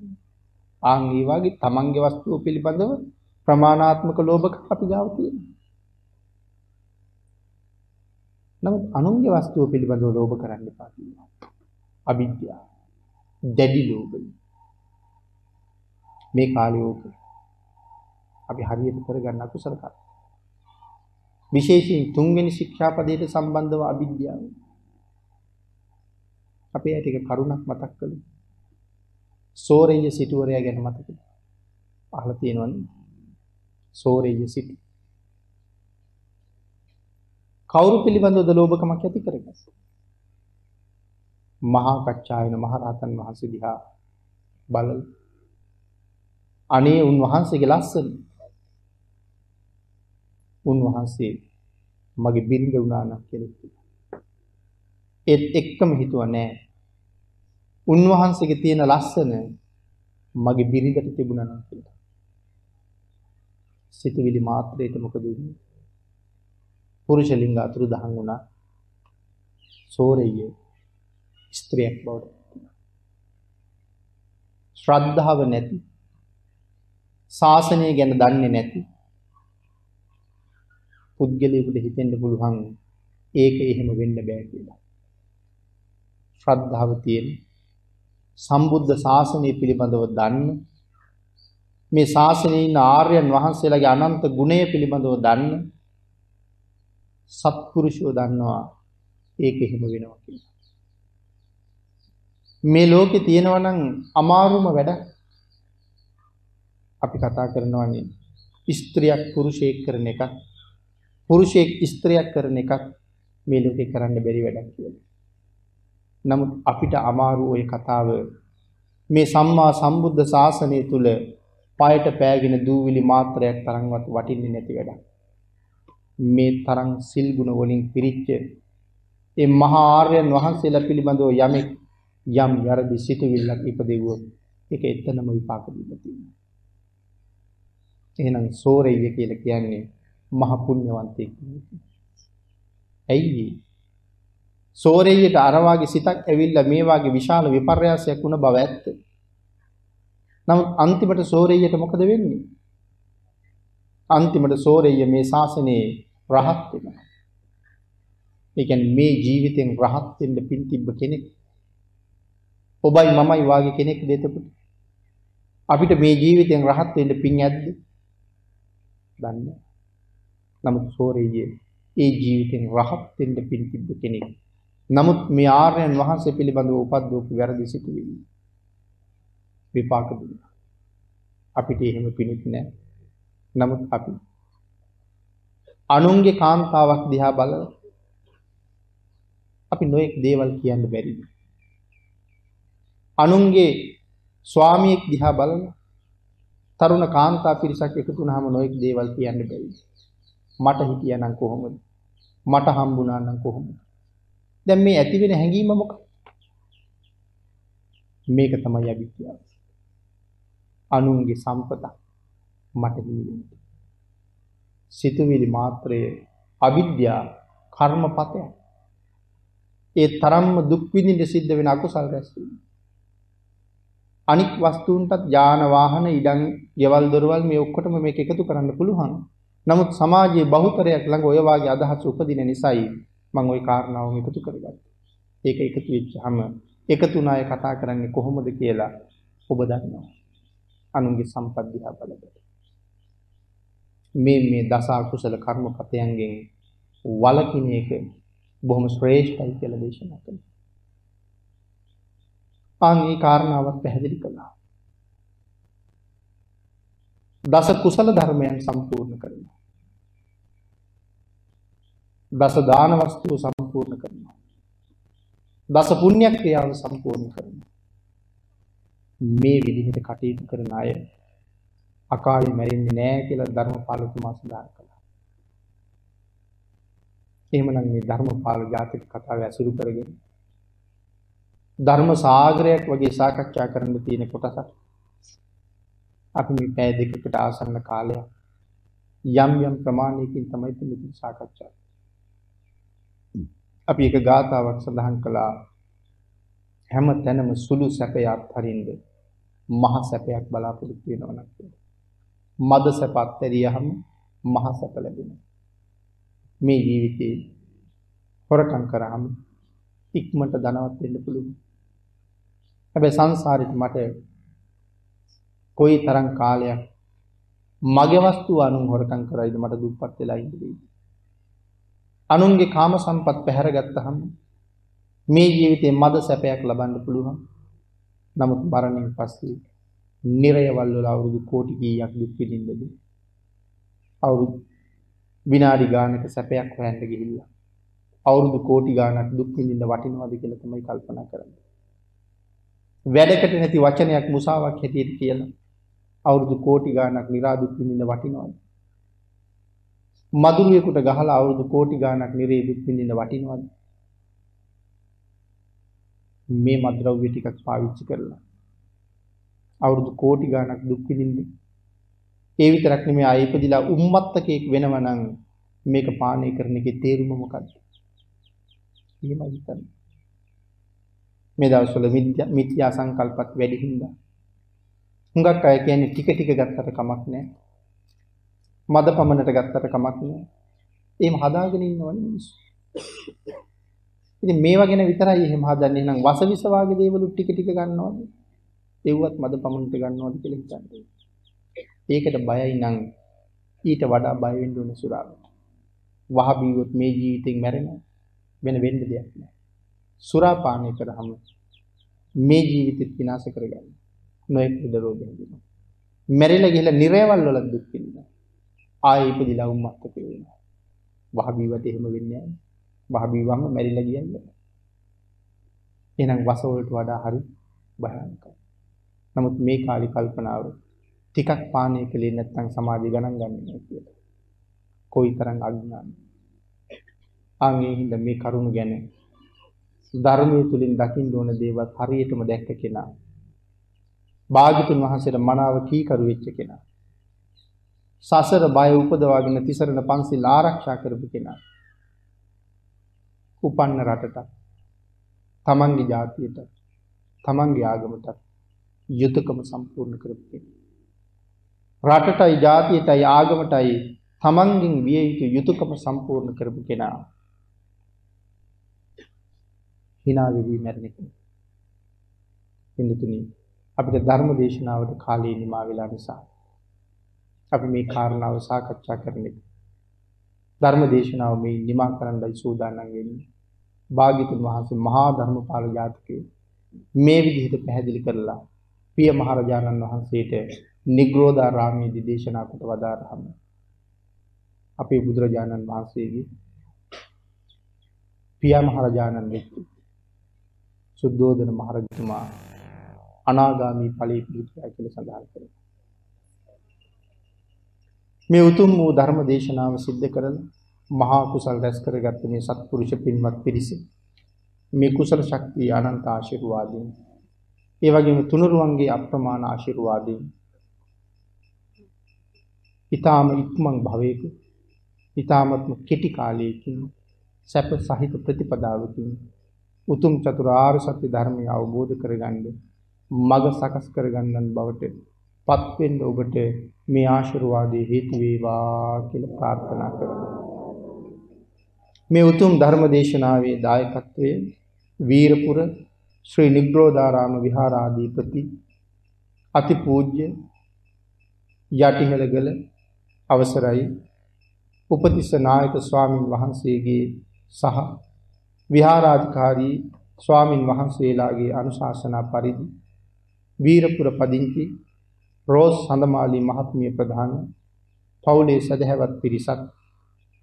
ආන් ඒ වගේ තමන්ගේ වස්තුව පිළිබඳව ප්‍රමාණාත්මක ලෝභකම් අපි ගාව තියෙනවා. නමුත් අනුන්ගේ වස්තුව පිළිබඳව ලෝභ කරන්න එපා කියනවා. අවිද්‍යාව. දැඩි ලෝභය. මේ කාලේ ඕක. අපි හරියට කරගන්න අකුසල කර්ම. විශේෂයෙන් තුන්වෙනි ශික්ෂාපදයට සම්බන්ධව අවිද්‍යාව. අපේ ඇටික කරුණක් මතක් කළේ. සෝරෙය සිටුවරයා ගැන මතකද? අහලා තියෙනවනේ. සෝරෙය සිටු. කවුරු පිළිබඳවද ලෝභකමක් ඇති කරගන්නේ? මහා කච්චායන මහරහතන් වහන්සේ දිහා බලලා අනේ උන්වහන්සේගේ ලස්සන උන්වහන්සේ මගේ බිරිඳ වුණා නම් කියලා කිව්වා. ඒත් එක්කම හිතුවා නෑ. උන්වහන්සේගේ තියෙන ලස්සන මගේ බිරිඳට තිබුණා නම් කියලා. සිතුවිලි මාත්‍රයට මොකද වෙන්නේ? පුරුෂ ලිංග අතුරු දහන් වුණා. සෝරෙය ස්ත්‍රියක් බවට. ශ්‍රද්ධාව නැති ශාසනය ගැන දන්නේ නැති පුද්ගලයෙකුට හිතෙන්න පුළුවන් ඒක එහෙම වෙන්න බෑ කියලා. ශ්‍රද්ධාව තියෙන සම්බුද්ධ ශාසනය පිළිබඳව දන්න මේ ශාසනයේ ඉන්න ආර්යයන් වහන්සේලාගේ අනන්ත ගුණය පිළිබඳව දන්න සත්පුරුෂයෝ දන්නවා ඒක එහෙම වෙනවා කියලා. මේ ලෝකේ තියෙනවා නම් අමාරුම වැඩ අපි කතා කරනවානේ ස්ත්‍රියක් පුරුෂයෙක් කරන එකක් පුරුෂයෙක් ස්ත්‍රියක් කරන එකක් මේ ලෝකේ කරන්න බැරි වැඩක් කියලා. නමුත් අපිට අමාරු ওই කතාව මේ සම්මා සම්බුද්ධ ශාසනය තුල පයට පෑගෙන දූවිලි මාත්‍රයක් තරම්වත් වටින්නේ නැති වැඩක්. මේ තරම් සිල් ගුණ වලින් පිරිච්ච ඒ මහා ආර්යයන් වහන්සේලා පිළිබඳව යමෙක් යම් යරදි සිටවිල්ලක් ඉපදෙව්වොත් ඒක එතනම විපාක දීලා තියෙනවා. එහෙනම් සෝරෙය කියලා කියන්නේ මහ පුණ්‍යවන්තයෙක්. ඇයි සෝරෙය්‍යට අර වාගේ සිතක් ඇවිල්ලා මේ වාගේ විශාල විපර්යාසයක් වුණ බව ඇත්ත. නමුත් අන්තිමට සෝරෙය්‍යට මොකද වෙන්නේ? අන්තිමට සෝරෙය්‍ය මේ ශාසනයේ රහත් වෙනවා. ඒ කියන්නේ මේ ජීවිතෙන් රහත් වෙන්න පින් තිබ්බ කෙනෙක්. ඔබයි මමයි වාගේ කෙනෙක් දෙතපුට. අපිට මේ ජීවිතෙන් රහත් වෙන්න පින් ඇද්ද? දන්නේ. නමුත් සෝරෙය්‍ය ඒ ජීවිතෙන් රහත් වෙන්න පින් තිබ්බ කෙනෙක්. නමුත් මේ ආර්යයන් වහන්සේ පිළිබඳව උපද්දෝපු වැරදි සිතුවිලි විපාක දුන්නා. අපිට එහෙම පිණිත් නැහැ. නමුත් අපි අනුන්ගේ කාන්තාවක් දිහා බලලා අපි නොයෙක් දේවල් කියන්න බැරිද? අනුන්ගේ ස්වාමියෙක් දිහා බලලා තරුණ කාන්තා පිරිසක් එකතු වුණාම නොයෙක් දේවල් කියන්න බැරිද? මට හිටියානම් කොහොමද? මට හම්බුණා නම් කොහොමද? දැන් මේ ඇති වෙන හැඟීම මොකක්ද? මේක තමයි අවිද්‍යාව. අනුන්ගේ සම්පත මට හිමිවෙන්නේ. සිතුවිලි මාත්‍රයේ අවිද්‍යාව කර්මපතය. ඒ තරම්ම දුක් විඳින්න සිද්ධ වෙන අකුසල් රැස්වීම. අනික් වස්තුන්ටත් යාන වාහන ඉඩම් ගෙවල් දොරවල් මේ ඔක්කොටම මේක එකතු කරන්න පුළුවන්. නමුත් සමාජයේ බහුතරයක් ළඟ ඔය වාගේ අදහස් උපදින නිසායි මම ওই කාරණාව එකතු කරගත්තා. ඒක එකතු වෙච්චාම එකතු ණය කතා කරන්නේ කොහොමද කියලා ඔබ දන්නවා. අනුන්ගේ සම්පත් දිහා බලලා. මේ මේ දස අකුසල කර්මපතයන්ගෙන් වළකින එක බොහොම ශ්‍රේෂ්ඨයි කියලා දේශනා කළා. ආන් මේ කාරණාවක් පැහැදිලි කළා. දස කුසල ධර්මයන් සම්පූර්ණ කරනවා. දස දාන වස්තුව සම්පූර්ණ කරනවා. දස පුණ්‍ය ක්‍රියාව සම්පූර්ණ කරනවා. මේ විදිහට කටයුතු කරන අය අකාලේ මැරෙන්නේ නැහැ කියලා ධර්මපාලතුමා සඳහන් කළා. එහෙමනම් මේ ධර්මපාල ජාතක කතාව ඇසුරු කරගෙන ධර්ම සාගරයක් වගේ සාකච්ඡා කරන්න තියෙන කොටසක් අපි මේ පැය දෙකකට ආසන්න කාලයක් යම් යම් ප්‍රමාණයකින් තමයි මෙතන සාකච්ඡා අපි එක ගාථාවක් සඳහන් කළා. හැම තැනම සුළු සැපයක් හරින්ද මහ සැපයක් බලාපොරොත්තු වෙනවා නම් මද සැපත් ඇරියහම මහ සැප ලැබෙනවා. මේ ජීවිතේ හොරකම් කරාම ඉක්මනට ධනවත් වෙන්න පුළුවන්. හැබැයි සංසාරෙට මට කොයි තරම් කාලයක් මගේ වස්තුව අනුන් හොරකම් කරයිද මට දුප්පත් වෙලා ඉන්න. දෙයිද අනුන්ගේ කාම සම්පත් පැහැරගත්තහම මේ ජීවිතේ මද සැපයක් ලබන්න පුළුවන්. නමුත් මරණයෙන් පස්සේ නිරයවල් වල අවුරුදු කෝටි කීයක් දුක් විඳින්නද? අවුරුදු විනාඩි ගානක සැපයක් හොයන්න ගිහිල්ලා අවුරුදු කෝටි ගානක් දුක් විඳින්න වටිනවද කියලා තමයි කල්පනා කරන්නේ. වැඩකට නැති වචනයක් මුසාවක් හැටියට කියලා අවුරුදු කෝටි ගානක් නිරා දුක් විඳින්න වටිනවද? මදුරුවෙකුට ගහලා අවුරුදු කෝටි ගාණක් නිරේ දුක් විඳින්න වටිනවද? මේ මද්ද්‍රව්‍ය ටිකක් පාවිච්චි කරලා අවුරුදු කෝටි ගාණක් දුක් විඳින්නේ. ඒ විතරක් නෙමෙයි ආයෙ ඉපදිලා උම්මත්තකෙක් වෙනව නම් මේක පානය කරන එකේ තේරුම මොකද්ද? එහෙමයි හිතන්නේ. මේ දවස්වල මිත්‍යා සංකල්පත් වැඩි හින්දා හුඟක් අය කියන්නේ ටික ටික ගත්තට කමක් නැහැ. මද පමණට ගත්තට කමක් නෑ. එහෙම හදාගෙන ඉන්නවනේ මිනිස්සු. ඉතින් මේවා ගැන විතරයි එහෙම හදන්නේ. එහෙනම් වසවිස වාගේ දේවලු ටික ටික ගන්නවද? ඒවත් මද පමණට ගන්නවද කියලා හිතන්නේ. ඒකට බයයි නම් ඊට වඩා බය වෙන්න ඕන සුරාවට. වහ බීවොත් මේ ජීවිතෙන් මැරෙනවා. වෙන වෙන්න දෙයක් නෑ. සුරා පානය කරාම මේ ජීවිතෙත් විනාශ කරගන්න. නොයෙක් විද රෝග හැදෙනවා. මැරිලා ගිහලා නිරයවල් වල දුක් විඳිනවා. ආයෙ ඉපදිලා උම්මත්තක වෙනවා. වහබීවට එහෙම වෙන්නේ නැහැ. වහබීවම මැරිලා කියන්නේ. එහෙනම් වස වලට වඩා හරි භයානකයි. නමුත් මේ කාලි කල්පනාව ටිකක් පානය කළේ නැත්නම් සමාජය ගණන් ගන්නේ නැහැ කියලා. කොයිතරම් අඥානයි. ආන්ගේ හින්දා මේ කරුණ ගැන ධර්මයේ තුලින් දකින්න ඕන දේවල් හරියටම දැක්ක කෙනා. භාග්‍යතුන් වහන්සේට මනාව කීකරු වෙච්ච කෙනා. සසර බය උපදවාගෙන තිසරණ පන්සිල් ආරක්ෂා කරපු කෙනා. උපන්න රටට තමන්ගේ ජාතියට තමන්ගේ ආගමට යුතුයකම සම්පූර්ණ කරපු කෙනා. රටටයි ජාතියටයි ආගමටයි තමන්ගෙන් විය යුතු යුතුයකම සම්පූර්ණ කරපු කෙනා. hina වෙවි මැරෙන කෙනා. හින්දුතුනි අපිට ධර්ම දේශනාවට කාලේ නිමා වෙලා නිසා අපි මේ කාරණාව සාකච්ඡා කරන්නේ. ධර්ම දේශනාව මේ නිමා කරන්නයි සූදානම් වෙන්නේ. භාග්‍යතුන් වහන්සේ මහා ධර්මපාල ජාතකයේ මේ විදිහට පැහැදිලි කරලා පිය මහරජාණන් වහන්සේට නිග්‍රෝධාරාමයේදී දේශනා කොට වදාරහම අපේ බුදුරජාණන් වහන්සේගේ පියා මහරජාණන් වෙච්ච සුද්ධෝදන මහරජතුමා අනාගාමී ඵලයේ පිහිටියා කියලා සඳහන් කරනවා. මේ උතුම් වූ ධර්ම දේශනාව සිද්ධ කරලා මහා කුසල් රැස් කරගත්ත මේ සත්පුරුෂ පින්වත් පිරිස මේ කුසල ශක්තිය අනන්ත ආශිර්වාදයෙන් ඒ වගේම තුනුරුවන්ගේ අප්‍රමාණ ආශිර්වාදයෙන් ඊ타ම ඉක්මන් භවයක ඊ타මත්ම කෙටි කාලයකින් සැප සහිත ප්‍රතිපදාවකින් උතුම් චතුරාර්ය සත්‍ය ධර්මය අවබෝධ කරගන්න මඟ සකස් කරගන්නන් බවට පත් වෙන්න ඔබට මේ ආශිර්වාදයේ හේතු වේවා කියලා ප්‍රාර්ථනා කරනවා. මේ උතුම් ධර්ම දේශනාවේ දායකත්වයේ වීරපුර ශ්‍රී නිග්‍රෝධාරාම විහාරාධිපති අතිපූජ්‍ය යටිහෙළගල අවසරයි උපතිස්ස නායක ස්වාමින් වහන්සේගේ සහ විහාරාධිකාරී ස්වාමින් වහන්සේලාගේ අනුශාසනා පරිදි වීරපුර පදිංචි රෝස් සඳමාලි මහත්මිය ප්‍රධාන පවුලේ සදහැවත් පිරිසක්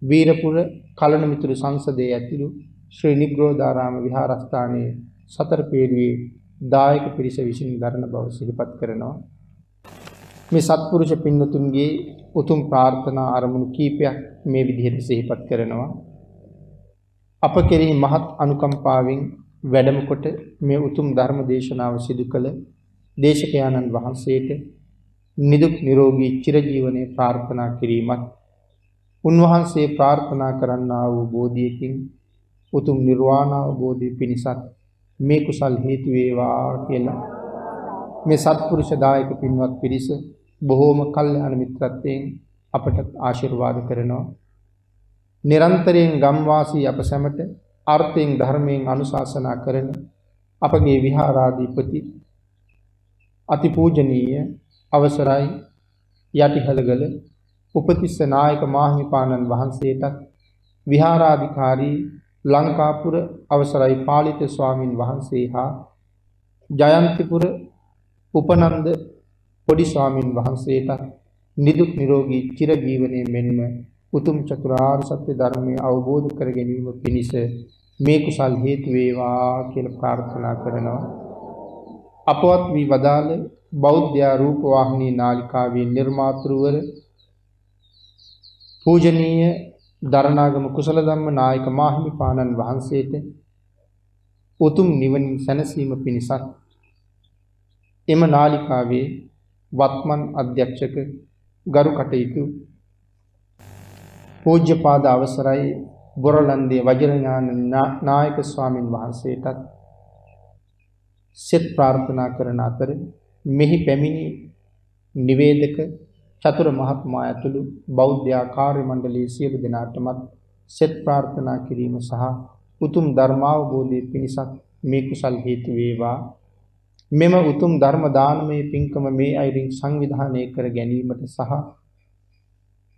වීරපුර කලණ මිතුරු සංසදයේ ඇතුළු ශ්‍රී නිග්‍රෝධාරාම විහාරස්ථානයේ සතර පේරුවේ දායක පිරිස විසින් දරන බව සිහිපත් කරනවා. මේ සත්පුරුෂ පින්නතුන්ගේ උතුම් ප්‍රාර්ථනා අරමුණු කීපයක් මේ විදිහට සිහිපත් කරනවා. අප කෙරෙහි මහත් අනුකම්පාවෙන් වැඩම කොට මේ උතුම් ධර්ම දේශනාව සිදු කළ දේශකයාණන් වහන්සේට නිදුක් නිරෝගී චිරජීවනයේ ප්‍රාර්ථනා කිරීමත් උන්වහන්සේ ප්‍රාර්ථනා කරන්නා වූ බෝධියකින් උතුම් නිර්වාණ අවබෝධය පිණිසත් මේ කුසල් හේතු වේවා කියලා. මේ සත්පුරුෂ දායක පින්වත් පිරිස බොහෝම කල්යාණ මිත්‍රත්වයෙන් අපට ආශිර්වාද කරනවා. නිරන්තරයෙන් ගම්වාසී අප සැමට අර්ථයෙන් ධර්මයෙන් අනුශාසනා කරන අපගේ විහාරාධිපති අතිපූජනීය අවසරයි. යටිහලගල උපතිස්ස නායක මාහිමිපාණන් වහන්සේටත් විහාරාධිකාරී ලංකාපුර අවසරයි පාලිත ස්වාමින් වහන්සේ හා ජයන්තිපුර උපනන්ද පොඩි ස්වාමින් වහන්සේටත් නිදුක් නිරෝගී චිරජීවනයේ මෙන්ම උතුම් චතුරාර්ය සත්‍ය ධර්මය අවබෝධ කර ගැනීම පිණිස මේ කුසල් හේතු වේවා කියලා ප්‍රාර්ථනා කරනවා. අපවත් වී වදාළ බෞද්ධ රූප වාහිනී නාලිකාවේ නිර්මාතෘවර පූජනීය දරණාගම කුසල ධම්ම නායක මාහිමිපාණන් වහන්සේට උතුම් නිවනින් සැනසීම පිණිසත් එම නාලිකාවේ වත්මන් අධ්‍යක්ෂක ගරු කටයුතු පූජ්‍යපාද අවසරයි බොරලන්දේ වජිරඥාන නායක ස්වාමින් වහන්සේටත් සෙත් ප්‍රාර්ථනා කරන අතර මෙහි පැමිණි නිවේදක චතුර මහත්මයා ඇතුළු බෞද්ධ ආකාර්ය මණ්ඩලයේ සියලු දෙනාටමත් සෙත් ප්‍රාර්ථනා කිරීම සහ උතුම් ධර්මාවබෝධයේ පිණිසත් මේ කුසල් හේතු වේවා. මෙම උතුම් ධර්ම දානමය පින්කම මේ අයරින් සංවිධානය කර ගැනීමට සහ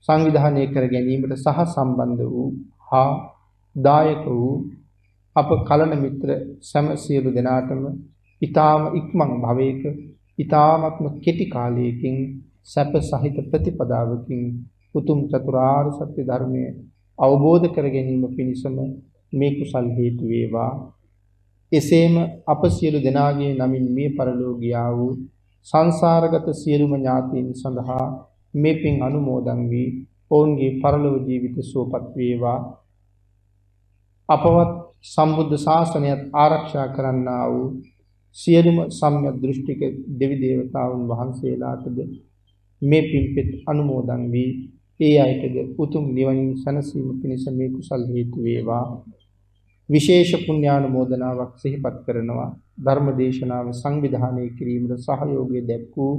සංවිධානය කර ගැනීමට සහ සම්බන්ධ වූ හා දායක වූ අප කලන මිත්‍ර සැම සියලු දෙනාටම ඊ타ම ඉක්මන් භවයක ඊ타මත්ම කෙටි කාලයකින් සැප සහිත ප්‍රතිපදාවකින් උතුම් චතුරාර්ය සත්‍ය ධර්මය අවබෝධ කර ගැනීම පිණිසම මේ කුසල් හේතු වේවා. එසේම අප සියලු දෙනාගේ නමින් මේ පරලෝකියා වූ සංසාරගත සියලුම ඥාතීන් සඳහා මේ පින් අනුමෝදන් වී ඔවුන්ගේ පරලොව ජීවිත සුවපත් වේවා. අපවත් සම්බුද්ධ ශාසනයත් ආරක්ෂා කරන්නා වූ සියලුම සම්‍යක් දෘෂ්ටික දෙවි දේවතාවුන් වහන්සේලාටද මේ පින්පෙත් අනුමෝදන් වී ඒ අයටද උතුම් නිවනින් සැනසීම පිණිස මේ කුසල් හේතු වේවා. විශේෂ පුණ්‍යානුමෝදනාවක් සිහිපත් කරනවා. ධර්ම දේශනාව සංවිධානය කිරීමට සහයෝගය දැක්වූ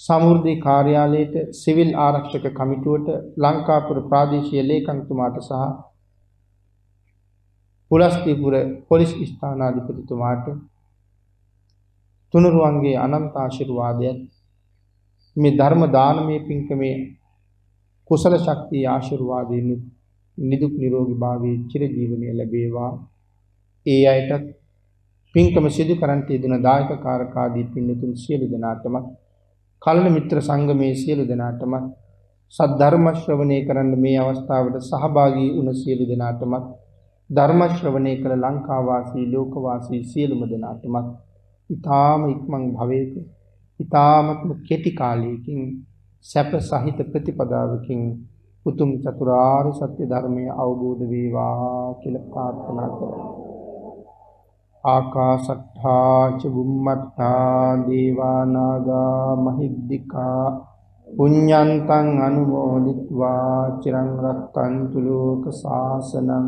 සමෘද්ධි කාර්යාලයට සිවිල් ආරක්ෂක කමිටුවට ලංකාපුර ප්‍රාදේශීය ලේකම්තුමාට සහ පුලස්තිපුර පොලිස් ස්ථානාධිපතිතුමාට තුනුරුවන්ගේ අනන්ත ආශිර්වාදයත් මේ ධර්ම දානමය පින්කමේ කුසල ශක්තිය ආශිර්වාදයෙන් නිදුක් නිරෝගී භාවයේ චිරජීවනය ලැබේවා. ඒ අයටත් පින්කම සිදු කරන්ට යෙදුන දායක කාරකාදී පින්නතුන් සියලු දෙනාටම කල්න මිත්‍ර සංගමේ සියලු දෙනාටම සද්ධර්ම ශ්‍රවණය කරන්න මේ අවස්ථාවට සහභාගී වුණ සියලු දෙනාටම ධර්ම ශ්‍රවණය කළ ලංකාවාසී ලෝකවාසී සියලුම දෙනාටම ඊ타ම ඉක්මන් භවයක ඊ타මත්ම කෙටි කාලයකින් සැප සහිත ප්‍රතිපදාවකින් උතුම් චතුරාර්ය සත්‍ය ධර්මය අවබෝධ වේවා කියලා ප්‍රාර්ථනා කරමි. ආකාශට්ඨා ච බුම්මට්ඨා දේවා නාග මහිද්దికා පුඤ්ඤන්තං අනුමෝදිත්වා චිරං රක්කන්තු ලෝක සාසනං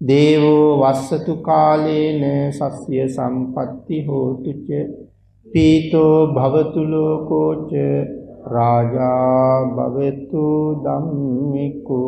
දේවෝ වස්සතු කාලේන සස්්‍ය සම්පatti හෝතු ච පීතෝ භවතු ලෝකෝ ච රාජා භවතු ධම්මිකෝ.